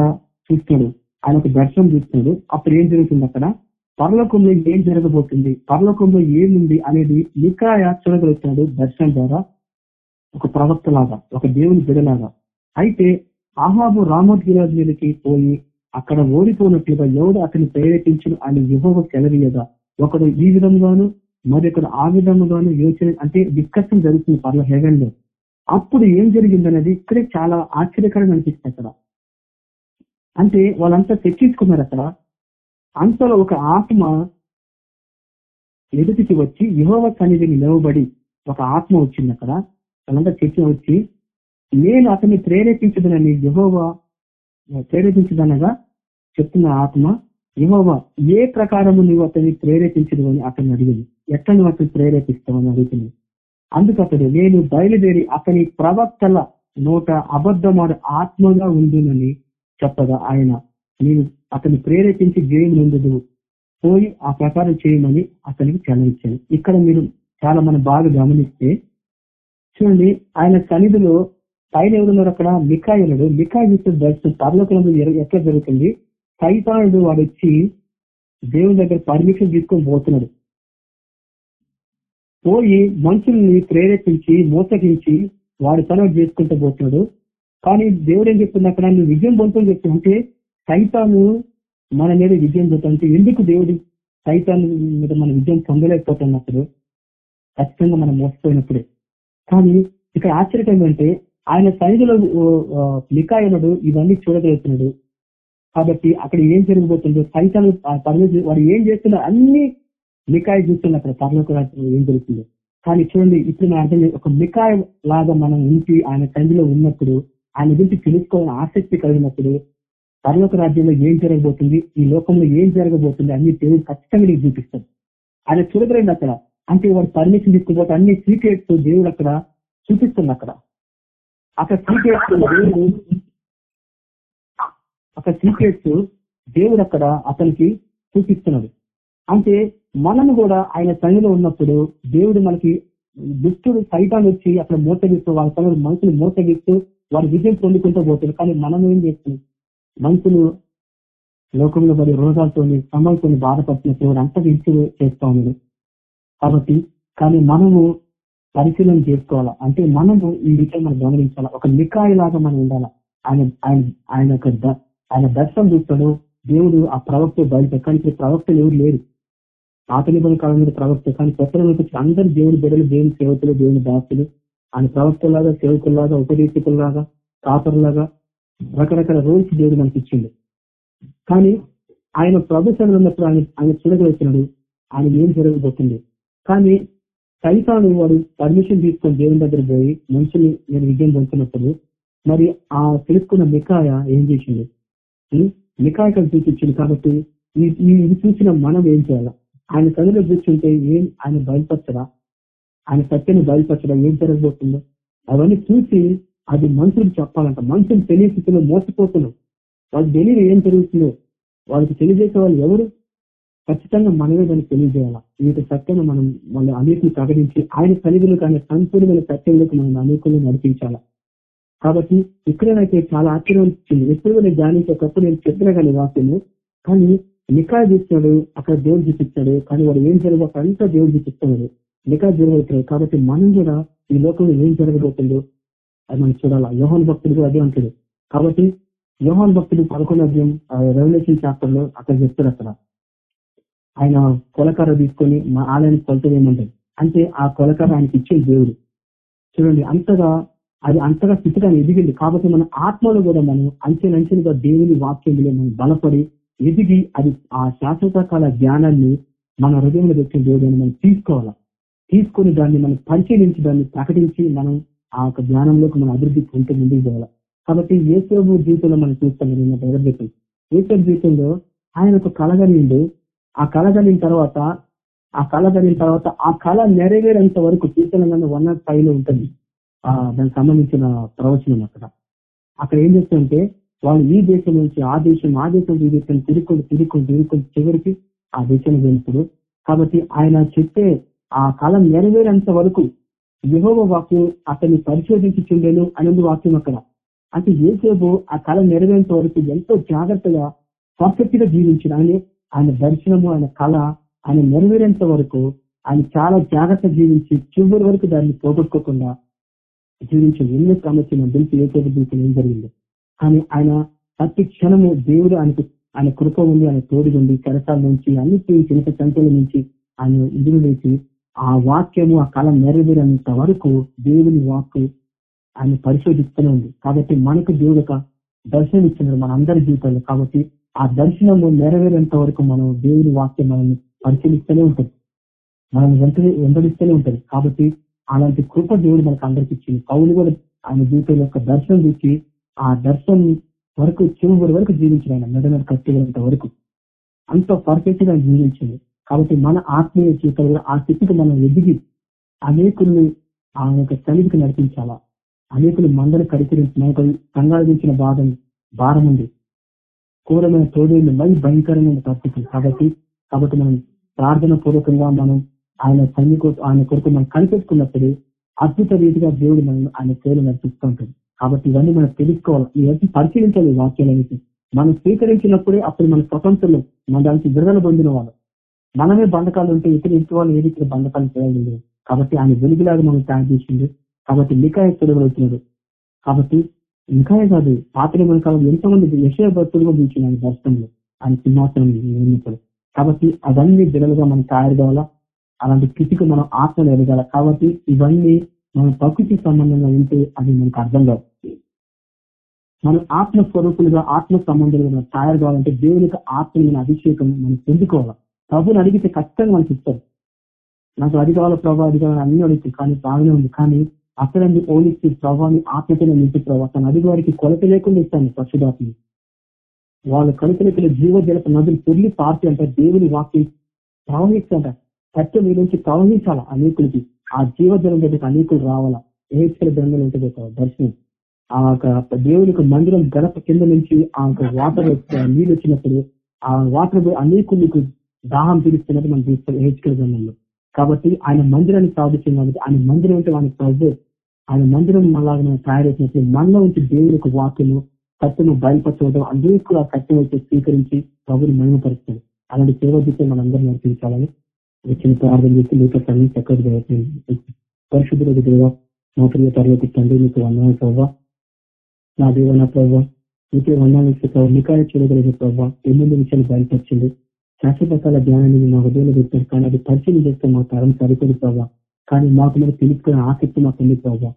చూస్తాడు. ఆయన ఒక దర్శనం చూస్తాడు. అప్పుడు ఏం జరుగుతుంది అక్కడ పరలోకంలో ఏం జరగబోతుంది? పరలోకంలో ఏముంది అనేది మికాయ చూడగలుగుతాడు దర్శనం ద్వారా ఒక ప్రవక్త లాగా ఒక దేవుని బిడలాగా. అయితే ఆహాబు రామోద్గిరాజ్ మీదకి పోయి అక్కడ ఓడిపోయినట్లుగా ఎవడు అతన్ని ప్రేరేపించిన అని యుహోవ సెలవీయగా ఒకడు ఈ విధంగాను మరొకడు ఆ విధంగాను యోచన అంటే డిస్కషన్ జరుగుతుంది పర్ల హెవెన్లో అప్పుడు ఏం జరిగిందనేది ఇక్కడే చాలా ఆశ్చర్యకరంగా అనిపిస్తుంది అక్కడ. అంటే వాళ్ళంతా తెచ్చించుకున్నారు అక్కడ. అంతలో ఒక ఆత్మ ఎదుటికి వచ్చి యుహోవ సన్నిధిని నిలవబడి ఒక ఆత్మ వచ్చింది అక్కడ. వాళ్ళంతా చర్చ వచ్చి నేను అతన్ని ప్రేరేపించదనని యహోవా ప్రేరేపించదనగా చెప్తున్న ఆత్మ యహోవా ఏ ప్రకారము నువ్వు అతన్ని ప్రేరేపించదు అని అతన్ని అడిగింది. ఎట్లా నువ్వు అతను ప్రేరేపిస్తావని అడుగుతుంది. అందుకు అతడు నేను బయలుదేరి అతని ప్రవక్తల నోట అబద్ధమాడు ఆత్మగా ఉందినని చెప్పగా ఆయన నేను అతన్ని ప్రేరేపించి జయం నుండి పోయి ఆ ప్రకారం చేయమని అతనికి చలవిచ్చాను. ఇక్కడ మీరు చాలా మనం బాగా గమనిస్తే చూడండి ఆయన సన్నిధిలో పైన ఎవరున్నారు అక్కడ? మికాయనుడు మికాయ చూస్తే దర్శనం పర్లోకంలో ఎర- ఎట్లా జరుగుతుంది? సైతానుడు వాడు వచ్చి దేవుని దగ్గర పర్మిషన్ తీసుకొని పోతున్నాడు. పోయి మనుషుల్ని ప్రేరేపించి మోసగించి వాడు తన చేసుకుంటూ పోతున్నాడు. కానీ దేవుడు ఏం చెప్తుంది అక్కడ? నువ్వు విజయం పొందుతుంది చెప్తుంది అంటే సైతాను మన మీద విజయం పొందుతుంటే ఎందుకు దేవుడు సైతాను మీద మన విజయం పొందలేకపోతున్నప్పుడు? ఖచ్చితంగా మనం మోసపోయినప్పుడే. కానీ ఇక్కడ ఆశ్చర్యం ఏంటంటే ఆయన సన్నిధిలో నికాయనుడు ఇవన్నీ చూడగలుగుతున్నాడు. కాబట్టి అక్కడ ఏం జరగబోతుందో సైతాను పర్లేదు వాడు ఏం చేస్తున్నా అన్ని నికాయ చూస్తున్న అక్కడ పర్లోక ఏం జరుగుతుందో. కానీ చూడండి ఇప్పుడు నా అర్థం ఒక నికాయ లాగా మనం ఉంచి ఆయన తండ్రిలో ఉన్నప్పుడు ఆయన గురించి తెలుసుకోవాలని ఆసక్తి కలిగినప్పుడు పర్లోక రాజ్యంలో ఏం జరగబోతుంది? ఈ లోకంలో ఏం జరగబోతుంది? అన్ని దేవుడు ఖచ్చితంగా నీకు చూపిస్తాడు. ఆయన చూడగలండి అక్కడ. అంటే వాడు పర్మిషన్ తీసుకుపోతే అన్ని సీక్రెట్స్ దేవుడు అక్కడ చూపిస్తుంది అక్కడ. అక్కడ సీక్రెట్స్ దేవుడు అక్కడ సీక్రెట్స్ దేవుడు అక్కడ అతనికి చూపిస్తున్నాడు. అంటే మనం కూడా ఆయన సన్నిలో ఉన్నప్పుడు దేవుడు మనకి దుష్టుడు సైతాన్ని వచ్చి అక్కడ మూతగిస్తూ వాళ్ళ తన మనుషులు మూతగిస్తూ వారి విజయం పొందుకుంటూ పోతారు కానీ మనం ఏం చేస్తున్నాం? మనుషులు లోకంలో పడి రోగాలతో సమయంతో బాధపడుతున్నప్పుడు వాడు అంతా ఇచ్చి చేస్తా ఉన్నాడు. కాబట్టి కానీ మనము పరిశీలన చేసుకోవాలా? అంటే మనము ఈ విషయం మనం గమనించాలా? ఒక నికాయ లాగా మనం ఉండాలా? ఆయన ఆయన ఆయన యొక్క ద- ఆయన దర్శనం చూస్తాడు. దేవుడు ఆ ప్రవక్త బయట కానీ ప్రవక్తలు ఎవరు లేరు. పాత నిబంధన కాలం మీద ప్రవక్త కానీ కొత్త వచ్చి అందరు దేవుని బిడ్డలు దేవుని సేవకులు దేవుని దాసులు. ఆయన ప్రవక్తలాగా సేవకుల్లాగా ఉపదేశకుల్లాగా కాపర్లాగా రకరకాల రోల్స్ దేవుడు మనకి ఇచ్చిండు కానీ ఆయన ప్రభుత్వంలో ఉన్నప్పుడు ఆయన ఆయన చూడగలుగుతున్నాడు. ఆయన ఏం జరగబోతుంది. కానీ సైతాను వాడు పర్మిషన్ తీసుకొని దేవుని దగ్గర పోయి మనుషులు నేను విజయం పొందుతున్నప్పుడు మరి ఆ తెలుసుకున్న మికాయ ఏం చేసింది మికాయ కలిసి చూపించింది కాబట్టి ఇది చూసిన మనం ఏం చేయాలా? ఆయన కథలో చూస్తుంటే ఏం ఆయన బయలుపరచడా ఆయన సత్యాన్ని బయలుపరచడం ఏం జరగబోతుందో? అవన్నీ చూసి అది మనుషులకు చెప్పాలంట. మనుషులు తెలియ స్థితిలో మోసపోతున్నాం వాళ్ళకి తెలియదు ఏం జరుగుతుందో వాళ్ళకి తెలియజేసే వాళ్ళు ఎవరు? ఖచ్చితంగా మనమే దాన్ని తెలియజేయాలా? వీటి సత్యాన్ని మనం మళ్ళీ అనేకులు ప్రకటించి ఆయన సన్నిధిలో కానీ సంపూర్ణమైన సత్యంలోకి మనం అనేకులు నడిపించాలా? కాబట్టి ఇక్కడనైతే చాలా ఆశ్చర్యం వచ్చింది ఎప్పుడు నేను ధ్యానించి ఒకప్పుడు నేను చెప్పిన కానీ వాక్యము కానీ నికాయ చూస్తున్నాడు అక్కడ దేవుడు చూపిస్తాడు కానీ వాడు ఏం జరగబోతుంది అంతా దేవుడు చూపిస్తున్నాడు నికాయ జరగబోతున్నాడు కాబట్టి మనం కూడా ఈ లోకంలో ఏం జరగబోతుందో అది మనం చూడాలా. యోహాన్ భక్తుడు కూడా అదే అంటాడు. కాబట్టి యోహాన్ భక్తుడు పదకొండు అధ్యయం రెవల్యూషన్ చాప్టర్లో అక్కడ చెప్తాడు అక్కడ. ఆయన కొలకర తీసుకొని మా ఆలయానికి కొలత వేయమంటాడు. అంటే ఆ కొలకర ఆయనకి ఇచ్చే దేవుడు. చూడండి అంతగా అది అంతగా స్థితిగా ఎదిగింది. కాబట్టి మన ఆత్మలో కూడా మనం అంచెలంచెలుగా దేవుని వాక్యంలో మనం బలపడి ఎదిగి అది ఆ శాశ్వత కాల జ్ఞానాన్ని మన హృదయంలో పెట్టిన దేవుడు మనం తీసుకోవాలా. తీసుకొని దాన్ని మనం పరిశీలించి దాన్ని ప్రకటించి మనం ఆ యొక్క జ్ఞానంలోకి మనం అభివృద్ధి పొందుతూ ముందుకు పోవాలి. కాబట్టి ఏసేబు జీవితంలో మనం చూస్తాం నేను ప్రగతి ఏసేబు జీవితంలో ఆయన ఒక కలగలిండు ఆ కలగలిన తర్వాత ఆ కళ జరిగిన తర్వాత ఆ కళ నెరవేరేంత వరకు శ్రీశైలంగా వన్ నాట్ ఫైవ్లో ఉంటుంది. ఆ దానికి సంబంధించిన ప్రవచనం అక్కడ. అక్కడ ఏం చేస్తుంటే వాళ్ళు ఈ దేశం నుంచి ఆ దేశం ఆ దేశం ఈ దేశం తిరుక్కొని తిరుక్కొని తిరుక్కొని చివరికి ఆ దేశం వెళ్తాడు కాబట్టి ఆయన చెప్పే ఆ కళ నెరవేరేంత వరకు యహోవ వాక్యం అతన్ని పరిశోధించుచుండేను అనేది వాక్యం అక్కడ. అంటే ఏసేపు ఆ కళ నెరవేరేంత వరకు ఎంతో జాగ్రత్తగా పర్ఫెక్ట్గా జీవించిన ఆయన ఆయన దర్శనము ఆయన కళ ఆయన నెరవేరేంత వరకు ఆయన చాలా జాగ్రత్త జీవించి చివరి వరకు దాన్ని పోగొట్టుకోకుండా జీవించిన ఎన్నో సమస్యలు తెలిసి ఏసేపు జీవితం ఏం జరిగింది. కానీ ఆయన ప్రతి క్షణము దేవుడు ఆయనకు ఆయన కృప ఉంది ఆయన తోడు కరసాల నుంచి అన్ని చిన్న సంఖ్యల నుంచి ఆయన ఇదిలు వేసి ఆ వాక్యము ఆ కళ నెరవేరేంత వరకు దేవుని వాక్కు ఆయన పరిశోధిస్తూనే ఉంది. కాబట్టి మనకు దేవుడు ఒక దర్శనం ఇచ్చినారు మన అందరి జీవితంలో. కాబట్టి ఆ దర్శనము నెరవేరేంత వరకు మనం దేవుని వాక్యం మనల్ని పరిశీలిస్తూనే ఉంటుంది మనం వెంటనే వెంబడిస్తూనే ఉంటుంది కాబట్టి అలాంటి కృప దేవుడు మనకు అందరికి ఇచ్చింది. కౌలు కూడా ఆయన జీవితంలో ఒక దర్శనం చూసి ఆ దర్శనం వరకు చివరి వరకు జీవించిన ఆయన. మెడ మీద కట్టేంత వరకు. అంత పర్ఫెక్ట్గా జీవించింది. కాబట్టి మన ఆత్మీయ జీవితంలో ఆ స్థితికి మనం ఎదిగి అనేకుల్ని ఆ యొక్క సన్నిధికి నడిపించాలా? అనేకులు మందరు కరికరించి మనకు సంగాదించిన బాధం భారం ఉంది. క్రూరమైన తోడేళ్ళు మరి భయంకరమైన పరిస్థితి కాబట్టి కాబట్టి మనం ప్రార్థన పూర్వకంగా మనం ఆయన సన్ని ఆయన కొరకు మనం కనిపెట్టుకున్నప్పుడు అద్భుత రీతిగా దేవుడు మనం ఆయన పేరు నడిపిస్తూ ఉంటుంది కాబట్టి ఇవన్నీ మనం తెలుసుకోవాలి. ఇవన్నీ పరిశీలించాలి ఈ మనం స్వీకరించినప్పుడే అప్పుడు మన స్వతంత్రులు మన దానికి విడుదల పొందిన వాళ్ళు. మనమే బంధకాలు ఉంటే ఇతర ఇంటి వాళ్ళు ఏది ఇక్కడ బంధకాలు చేయలేదు కాబట్టి ఆయన వెలుగులాగా మనం తయారు చేసిండు. కాబట్టి మికాయ తొలగలుగుతున్నాడు కాబట్టి మికాయ కాదు పాత్ర మన కాలం ఎంతో మంది యశయ భక్తులు చూసిన ఆయన దర్శనంలో ఆయన సింహాసనం ఉన్నప్పుడు కాబట్టి అవన్నీ బిడలుగా మనం తయారు కావాలా? అలాంటి స్థితికి మనం ఆత్మలు ఎదగాల? కాబట్టి ఇవన్నీ మన ప్రకృతి సంబంధంగా ఉంటే అది మనకు అర్థం కాదు మనం ఆత్మ స్వరూపులుగా ఆత్మ సంబంధాలుగా మనం తయారు కావాలంటే దేవునికి ఆత్మ అభిషేకం మనం పొందుకోవాలి? ప్రభుని అడిగితే ఖచ్చితంగా మనకి ఇస్తారు. నాకు అది కావాలి ప్రభావ అది కావాలి అన్ని అడుగుతుంది కానీ బాగానే ఉంది. కానీ అక్కడ ఓలిచ్చి ప్రభావాన్ని ఆత్మతోనే నింపి ప్రభావ తన అడిగి వారికి కొలత లేకుండా ఇస్తాను పశుధాత్ని వాళ్ళ కలుపులకి జీవ జలప నదులు పొర్లి పార్టీ అంట దేవుని వాక్యం ప్రవహిస్తుంట సత్యం మీ నుంచి ప్రవహించాల అనేకులకి? ఆ జీవజలం దగ్గరికి అనేకులు రావాలా? ఏహెచ్కల గ్రంథంలో ఉంటుంది దర్శనం. ఆ యొక్క దేవునికి మందిరం గడప కింద నుంచి ఆ యొక్క వాటర్ నీళ్ళు వచ్చినప్పుడు ఆ వాటర్ అనేకులకు దాహం తీరుస్తున్నట్టు మనం చూస్తాం ఏహెచ్కల గ్రంథంలో కాబట్టి ఆయన మందిరాన్ని సాధించింది కాబట్టి ఆయన మందిరం అంటే వానికి ప్రజలు ఆయన మందిరం అలాగే తయారు చేసినప్పుడు మనలో నుంచి యొక్క వాక్యము సత్యము బయలుపరచడం అందరికీ ఆ సత్యం అయితే స్వీకరించి ప్రభుని మహిమపరుస్తాడు అలాంటి సేవ జీవితం మనందరూ నడిపించాలని వచ్చిన ప్రార్థన చేసి మీకు తల్లి చక్కగా పరిశుద్ధుల దగ్గర మా ప్రియ తరగతి తండ్రి మీకు వందనాలు ప్రభావ నా దేవ నా ప్రభావ నీకే వందాలు ప్రభావ నికాయ చూడగలిగే ప్రభావ ఎన్నెన్ని విషయాలు బయలుపరిచింది శాశ్వతకాల జ్ఞానాన్ని మా హృదయంలో పెట్టారు. కానీ అది పరిచయం చేస్తే మా తరం సరిపోదు ప్రభావ కానీ మాకు మీద తెలుసుకునే ఆసక్తి మాకు ఉంది ప్రభావ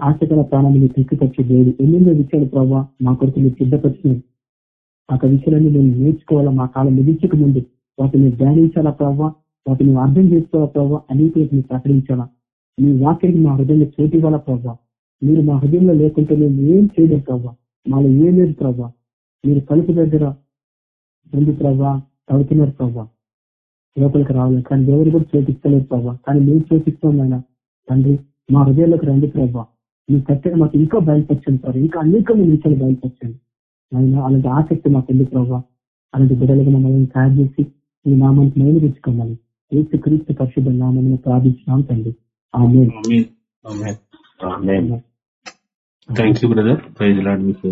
ఆశకల ప్రాణాన్ని మీరు తెచ్చిపరిచే దేవుడు ఎన్నెన్నో విషయాలు ప్రభావ మా కొరకు మీరు సిద్ధపరిచినారు. ఆ విషయాలన్నీ మేము నేర్చుకోవాలా? మా కాలం ముగించక ముందు వాటిని ధ్యానించాలా ప్రభావ వాటిని అర్థం చేసుకోవాలా ప్రభావ అనేకులకు మీరు ప్రకటించాలా? మీ వాక్యానికి మా హృదయంలో చోటు ఇవ్వాలా ప్రభావ మీరు మా హృదయంలో లేకుంటే మేము ఏం చేయలేదు ప్రభావ మాలో ఏం లేదు ప్రభావ మీరు కలుపు దగ్గర ఉంది ప్రభావ తవ్వుతున్నారు ప్రభావ లోపలికి రావాలి. కానీ ఎవరు కూడా చోటిస్తలేదు ప్రభావ కానీ మేము చోటిస్తాం ఆయన. తండ్రి మా హృదయాలకు రండి ప్రభావ మీ కట్టెలు మాకు ఇంకా బయలుపరచండి ప్రభావ ఇంకా అనేకమైన విషయాలు బయలుపరచండి. ఆయన అలాంటి ఆసక్తి మాకు ఎందుకు ప్రభావ అలాంటి బిడ్డలుగా మమ్మల్ని తయారు చేసి ఈ నామానికి నేను తెచ్చుకోమని ఏసు క్రీస్తు పరిశుద్ధ నామని ప్రార్థించినాం తండ్రి. ఆమె thank you brother praise Lord మీకు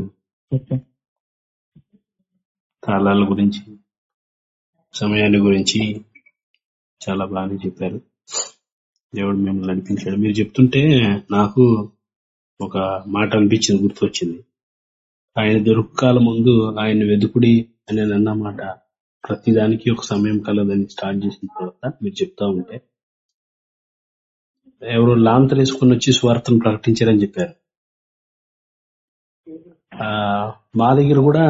కాలాల గురించి సమయాన్ని గురించి చాలా బాగా చెప్పారు. దేవుడు మిమ్మల్ని నడిపించాడు మీరు చెప్తుంటే నాకు ఒక మాట అనిపించింది గుర్తొచ్చింది. ఆయన దొరుకుకాల ముందు ఆయన వెదుకుడి అని అన్నమాట ప్రతిదానికి ఒక సమయం కలదని స్టార్ట్ చేసిన తర్వాత మీరు చెప్తా ఉంటే ఎవరు లాంతరేసుకుని వచ్చి స్వార్థను ప్రకటించారని చెప్పారు. మా దగ్గర కూడా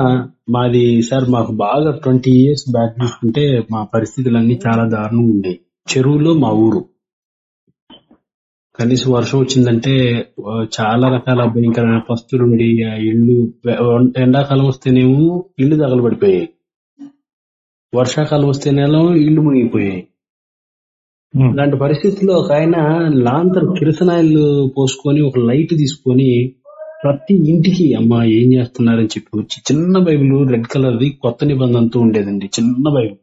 మాది సార్ మాకు బాగా ట్వంటీ ఇయర్స్ బ్యాక్ చూసుకుంటే మా పరిస్థితులన్నీ చాలా దారుణంగా ఉండేవి చెరువులో మా ఊరు. కనీసం వర్షం వచ్చిందంటే ఆ, చాలా రకాల భయంకరమైన పస్తులు ఉండి ఆ ఇల్లు ఎండాకాలం వస్తేనేమో ఇల్లు తగలబడిపోయాయి. వర్షాకాలం వస్తేనేమో ఇల్లు మునిగిపోయాయి. ఇలాంటి పరిస్థితుల్లో ఒక ఆయన లాంతర్ కిరసనాయిల్ పోసుకొని ఒక లైట్ తీసుకొని ప్రతి ఇంటికి అమ్మ ఏం చేస్తున్నారని చెప్పి వచ్చి చిన్న బైబిల్ రెడ్ కలర్ ది కొత్త నిబంధనతో ఉండేదండి. చిన్న బైబిల్.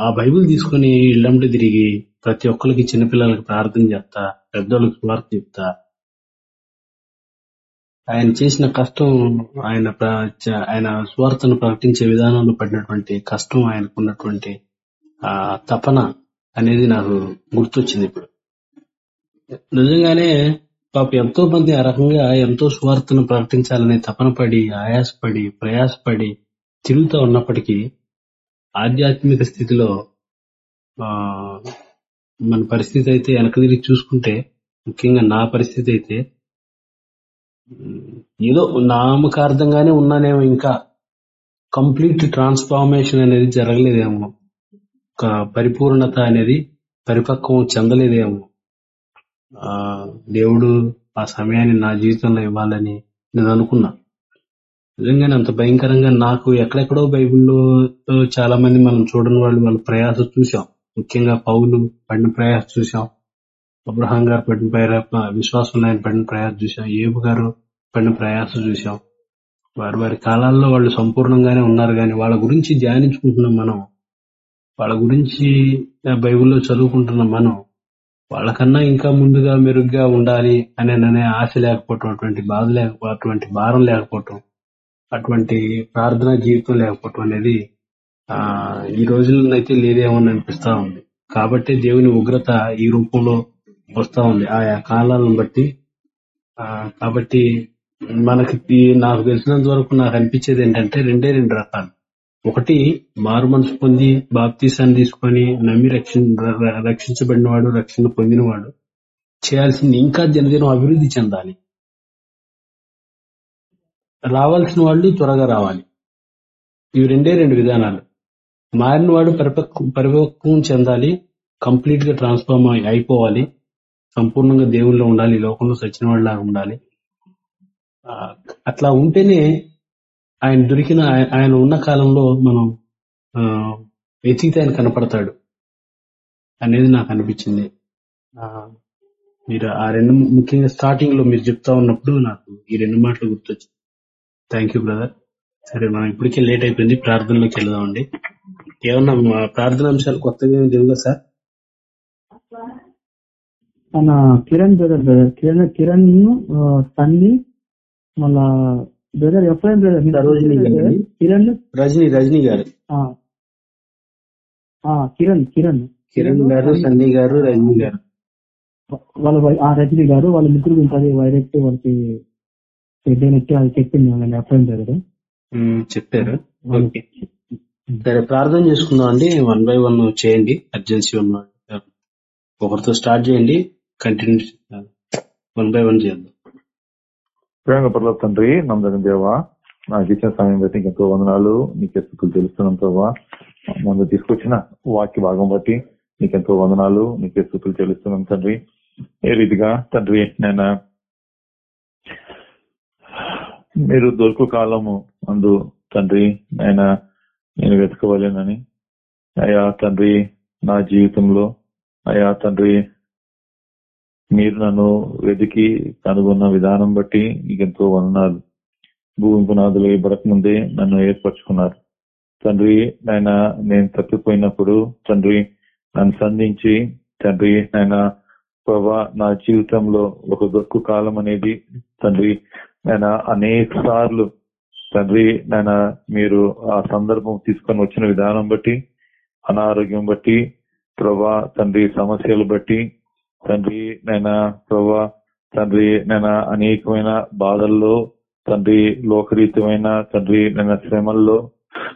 ఆ బైబిల్ తీసుకొని ఇళ్ళంటి తిరిగి ప్రతి ఒక్కరికి చిన్నపిల్లలకి ప్రార్థన చేస్తా పెద్దోళ్ళకి స్వార్థ చెప్తా. ఆయన చేసిన కష్టం ఆయన ఆయన స్వార్థను ప్రకటించే విధానంలో పడినటువంటి కష్టం ఆయనకున్నటువంటి ఆ తపన అనేది నాకు గుర్తొచ్చింది ఇప్పుడు. నిజంగానే పాప ఎంతో మంది ఆ రకంగా ఎంతో స్వార్థను ప్రకటించాలని తపనపడి ఆయాసపడి ప్రయాసపడి తిరుగుతూ ఉన్నప్పటికీ ఆధ్యాత్మిక స్థితిలో ఆ మన పరిస్థితి అయితే వెనక తిరిగి చూసుకుంటే ముఖ్యంగా నా పరిస్థితి అయితే ఏదో నామకార్థంగానే ఉన్నానేమో ఇంకా. కంప్లీట్ ట్రాన్స్ఫార్మేషన్ అనేది జరగలేదేమో. ఒక పరిపూర్ణత అనేది పరిపక్వం చెందలేదేమో. ఆ దేవుడు ఆ సమయాన్ని నా జీవితంలో ఇవ్వాలని నేను అనుకున్నా. నిజంగానే అంత భయంకరంగా నాకు ఎక్కడెక్కడో బైబిల్లో చాలా మంది మనం చూడని వాళ్ళు వాళ్ళ ప్రయాస చూసాం. ముఖ్యంగా పౌలు పడిన ప్రయాస చూసాం. అబ్రహాం గారు పడిన ప్రయాస విశ్వాసం ఆయన పడిన ప్రయాస చూసాం. ఏబు గారు పడిన ప్రయాస చూసాం. వారి వారి కాలాల్లో వాళ్ళు సంపూర్ణంగానే ఉన్నారు. కానీ వాళ్ళ గురించి ధ్యానించుకుంటున్నాం మనం వాళ్ళ గురించి బైబిల్లో చదువుకుంటున్నాం మనం వాళ్ళకన్నా ఇంకా ముందుగా మెరుగ్గా ఉండాలి అనే అనే ఆశ లేకపోవటం అటువంటి బాధ లేకపోవటం అటువంటి భారం లేకపోవటం అటువంటి ప్రార్థనా జీవితం లేకపోవటం అనేది ఆ ఈ రోజుల్లో లేదేమని లేదేమో అని అనిపిస్తా ఉంది. కాబట్టి దేవుని ఉగ్రత ఈ రూపంలో వస్తా ఉంది. ఆయా కాలాలను బట్టి ఆ కాబట్టి మనకి ఈ- నాకు తెలిసినంత వరకు నాకు అనిపించేది ఏంటంటే రెండే రెండు రకాలు. ఒకటి మారు మనసు పొంది బాప్తీసాన్ని తీసుకొని నమ్మి రక్షి రక్షించబడినవాడు రక్షణ పొందినవాడు చేయాల్సింది ఇంకా దినదినం అభివృద్ధి చెందాలి. రావాల్సిన వాళ్ళు త్వరగా రావాలి. ఇవి రెండే రెండు విధానాలు. మారిన వాడు పరిపక్వ పరిపక్వం చెందాలి కంప్లీట్గా ట్రాన్స్ఫార్మ్ అయిపోవాలి సంపూర్ణంగా దేవుల్లో ఉండాలి లోకంలో సచిన వాళ్ళ ఉండాలి. ఆ, అట్లా ఉంటేనే ఆయన దొరికిన ఆయన ఉన్న కాలంలో మనం ఆ, వెతికితే ఆయన కనపడతాడు. అనేది నాకు అనిపించింది? మీరు ఆ రెండు ముఖ్యంగా స్టార్టింగ్లో మీరు చెప్తా ఉన్నప్పుడు నాకు ఈ రెండు మాటలు గుర్తొచ్చింది థ్యాంక్ యూ బ్రదర్ సరే మనం ఇప్పటికే లేట్ అయిపోయింది. ప్రార్థనలోకి వెళ్దామండి. ఏమన్నా ప్రార్థన అంశాలు కొత్తగా ఏమి లేవుగా సార్? మన కిరణ్ బ్రదర్ బ్రదర్ కిరణ్ కిరణ్ తల్లి తన్ని మళ్ళా బ్రదర్ ఎఫ్ఐఎం బ్రదర్ మీరు సరోజిని గారు. కిరణ్? రజనీ రజనీ గారు. కిరణ్ కిరణ్. కిరణ్ గారు సన్నీ గారు రజనీ గారు. వాళ్ళ ఆ రజనీ గారు వాళ్ళ ముగ్గురు ఉంటుంది వైరక్ట్ వాళ్ళకి పెద్దనట్టు అది చెప్పింది వాళ్ళని కదా ఉమ్, చెప్పారు. సరే ప్రార్థన చేసుకుందాం అండి. వన్ బై వన్ చేయండి. అర్జెన్సీ ఉన్న ఒకరితో స్టార్ట్ చేయండి. కంటిన్యూ వన్ బై వన్ చేద్దాం. ప్రేమ పర్ల తండ్రి నమ్మదగిన దేవా నాకు ఇచ్చిన సమయం బట్టి ఎంతో వందనాలు నీకు ఎత్తుకులు తెలుస్తున్నాం ప్రభావ ముందు తీసుకొచ్చిన వాక్య భాగం బట్టి నీకెంతో వందనాలు నీకే ఎత్తుకులు తెలుస్తున్నాం తండ్రి. ఏ రీతిగా తండ్రి నేను మీరు దొరుకు కాలము అందు తండ్రి ఆయన నేను వెతకవలేనని. అయా తండ్రి నా జీవితంలో అయా తండ్రి మీరు నన్ను వెతికి కనుగొన్న విధానం బట్టి ఎంతో వందనాలు. భూమి పునాదులు ఇవ్వక ముందే నన్ను ఏర్పరచుకున్నారు. తండ్రి నాయన నేను తప్పిపోయినప్పుడు తండ్రి నన్ను సంధించి తండ్రి నాయన ప్రభా నా జీవితంలో ఒక దొక్కు కాలం అనేది తండ్రి నాయన అనేక సార్లు తండ్రి నాయన మీరు ఆ సందర్భం తీసుకొని వచ్చిన విధానం బట్టి అనారోగ్యం బట్టి ప్రభా తండ్రి సమస్యలు బట్టి తండ్రి నైనా ప్రభా తండ్రి నైనా అనేకమైన బాధల్లో తండ్రి లోకరీతమైన తండ్రి నైనా శ్రమల్లో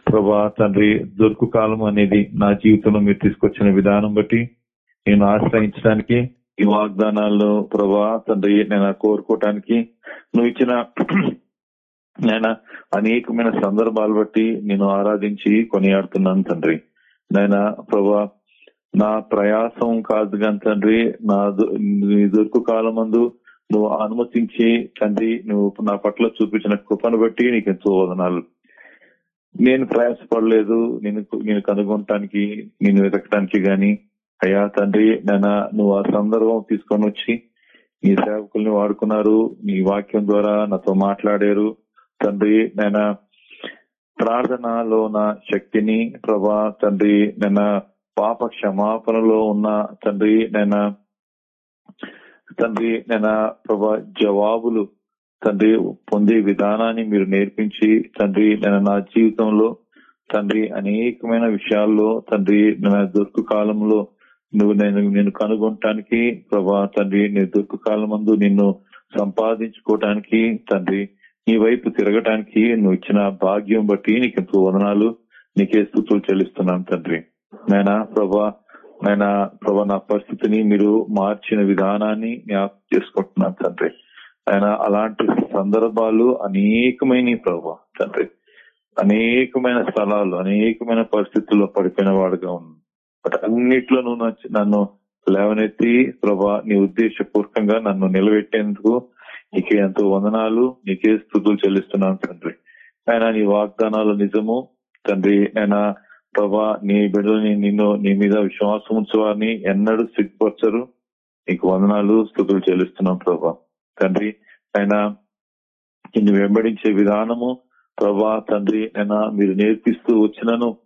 ప్రభా తండ్రి దొరుకు కాలం అనేది నా జీవితంలో మీరు తీసుకొచ్చిన విధానం బట్టి నేను ఆశ్రయించడానికి ఈ వాగ్దానాల్లో ప్రభా తండ్రి నేను కోరుకోవటానికి నువ్వు ఇచ్చిన నేను అనేకమైన సందర్భాలు బట్టి నేను ఆరాధించి కొనియాడుతున్నాను తండ్రి. నాయన ప్రభా నా ప్రయాసం కాదు కానీ తండ్రి నా నీ దొరుకు కాలం మందు నువ్వు అనుమతించి తండ్రి నువ్వు నా పట్ల చూపించిన కృపను బట్టి నీకు ఎంతో వదనాలు. నేను ప్రయాసపడలేదు నేను నేను కనుగొనటానికి నేను వెతకటానికి గాని. అయ్యా తండ్రి నాన్న నువ్వు ఆ సందర్భం తీసుకొని వచ్చి నీ సేవకుల్ని వాడుకున్నారు నీ వాక్యం ద్వారా నాతో మాట్లాడారు. తండ్రి నేను ప్రార్థనలో నా శక్తిని ప్రభా తండ్రి నేను పాప క్షమాపణలో ఉన్న తండ్రి నేను తండ్రి నేను ప్రభా జవాబులు తండ్రి పొందే విధానాన్ని మీరు నేర్పించి తండ్రి నేను నా జీవితంలో తండ్రి అనేకమైన విషయాల్లో తండ్రి నా దొరుకు కాలంలో నువ్వు నేను నేను కనుగొనటానికి ప్రభా తండ్రి నీ దొరుకు కాలం నిన్ను సంపాదించుకోవటానికి తండ్రి నీ వైపు తిరగటానికి నువ్వు ఇచ్చిన భాగ్యం బట్టి నీకు ఎంతో వదనాలు నీకే స్థుతులు చెల్లిస్తున్నాను తండ్రి. నాయనా ప్రభా నైనా ప్రభా నా పరిస్థితిని మీరు మార్చిన విధానాన్ని జ్ఞాపకం చేసుకుంటున్నాను తండ్రి. ఆయన అలాంటి సందర్భాలు అనేకమైన ప్రభా తండ్రి. అనేకమైన స్థలాలు అనేకమైన పరిస్థితుల్లో పడిపోయిన వాడుగా ఉన్నాను. అన్నిట్లో నువ్వు నన్ను- నన్ను లేవనెత్తి ప్రభా నీ ఉద్దేశపూర్వకంగా నన్ను నిలబెట్టేందుకు నీకే ఎంతో వందనాలు నీకే స్థుతులు చెల్లిస్తున్నాను తండ్రి. ఆయన నీ వాగ్దానాలు నిజము తండ్రి. ఆయన ప్రభా నీ బిడ్డలని నిన్ను నీ మీద విశ్వాసం ఉంచువారిని ఎన్నడూ సిగ్గుపరచరు. నీకు వందనాలు స్థుతులు చెల్లిస్తున్నాం ప్రభా. తండ్రి ఆయన నిన్ను వెంబడించే విధానము ప్రభా తండ్రి అయినా మీరు నేర్పిస్తూ వచ్చినను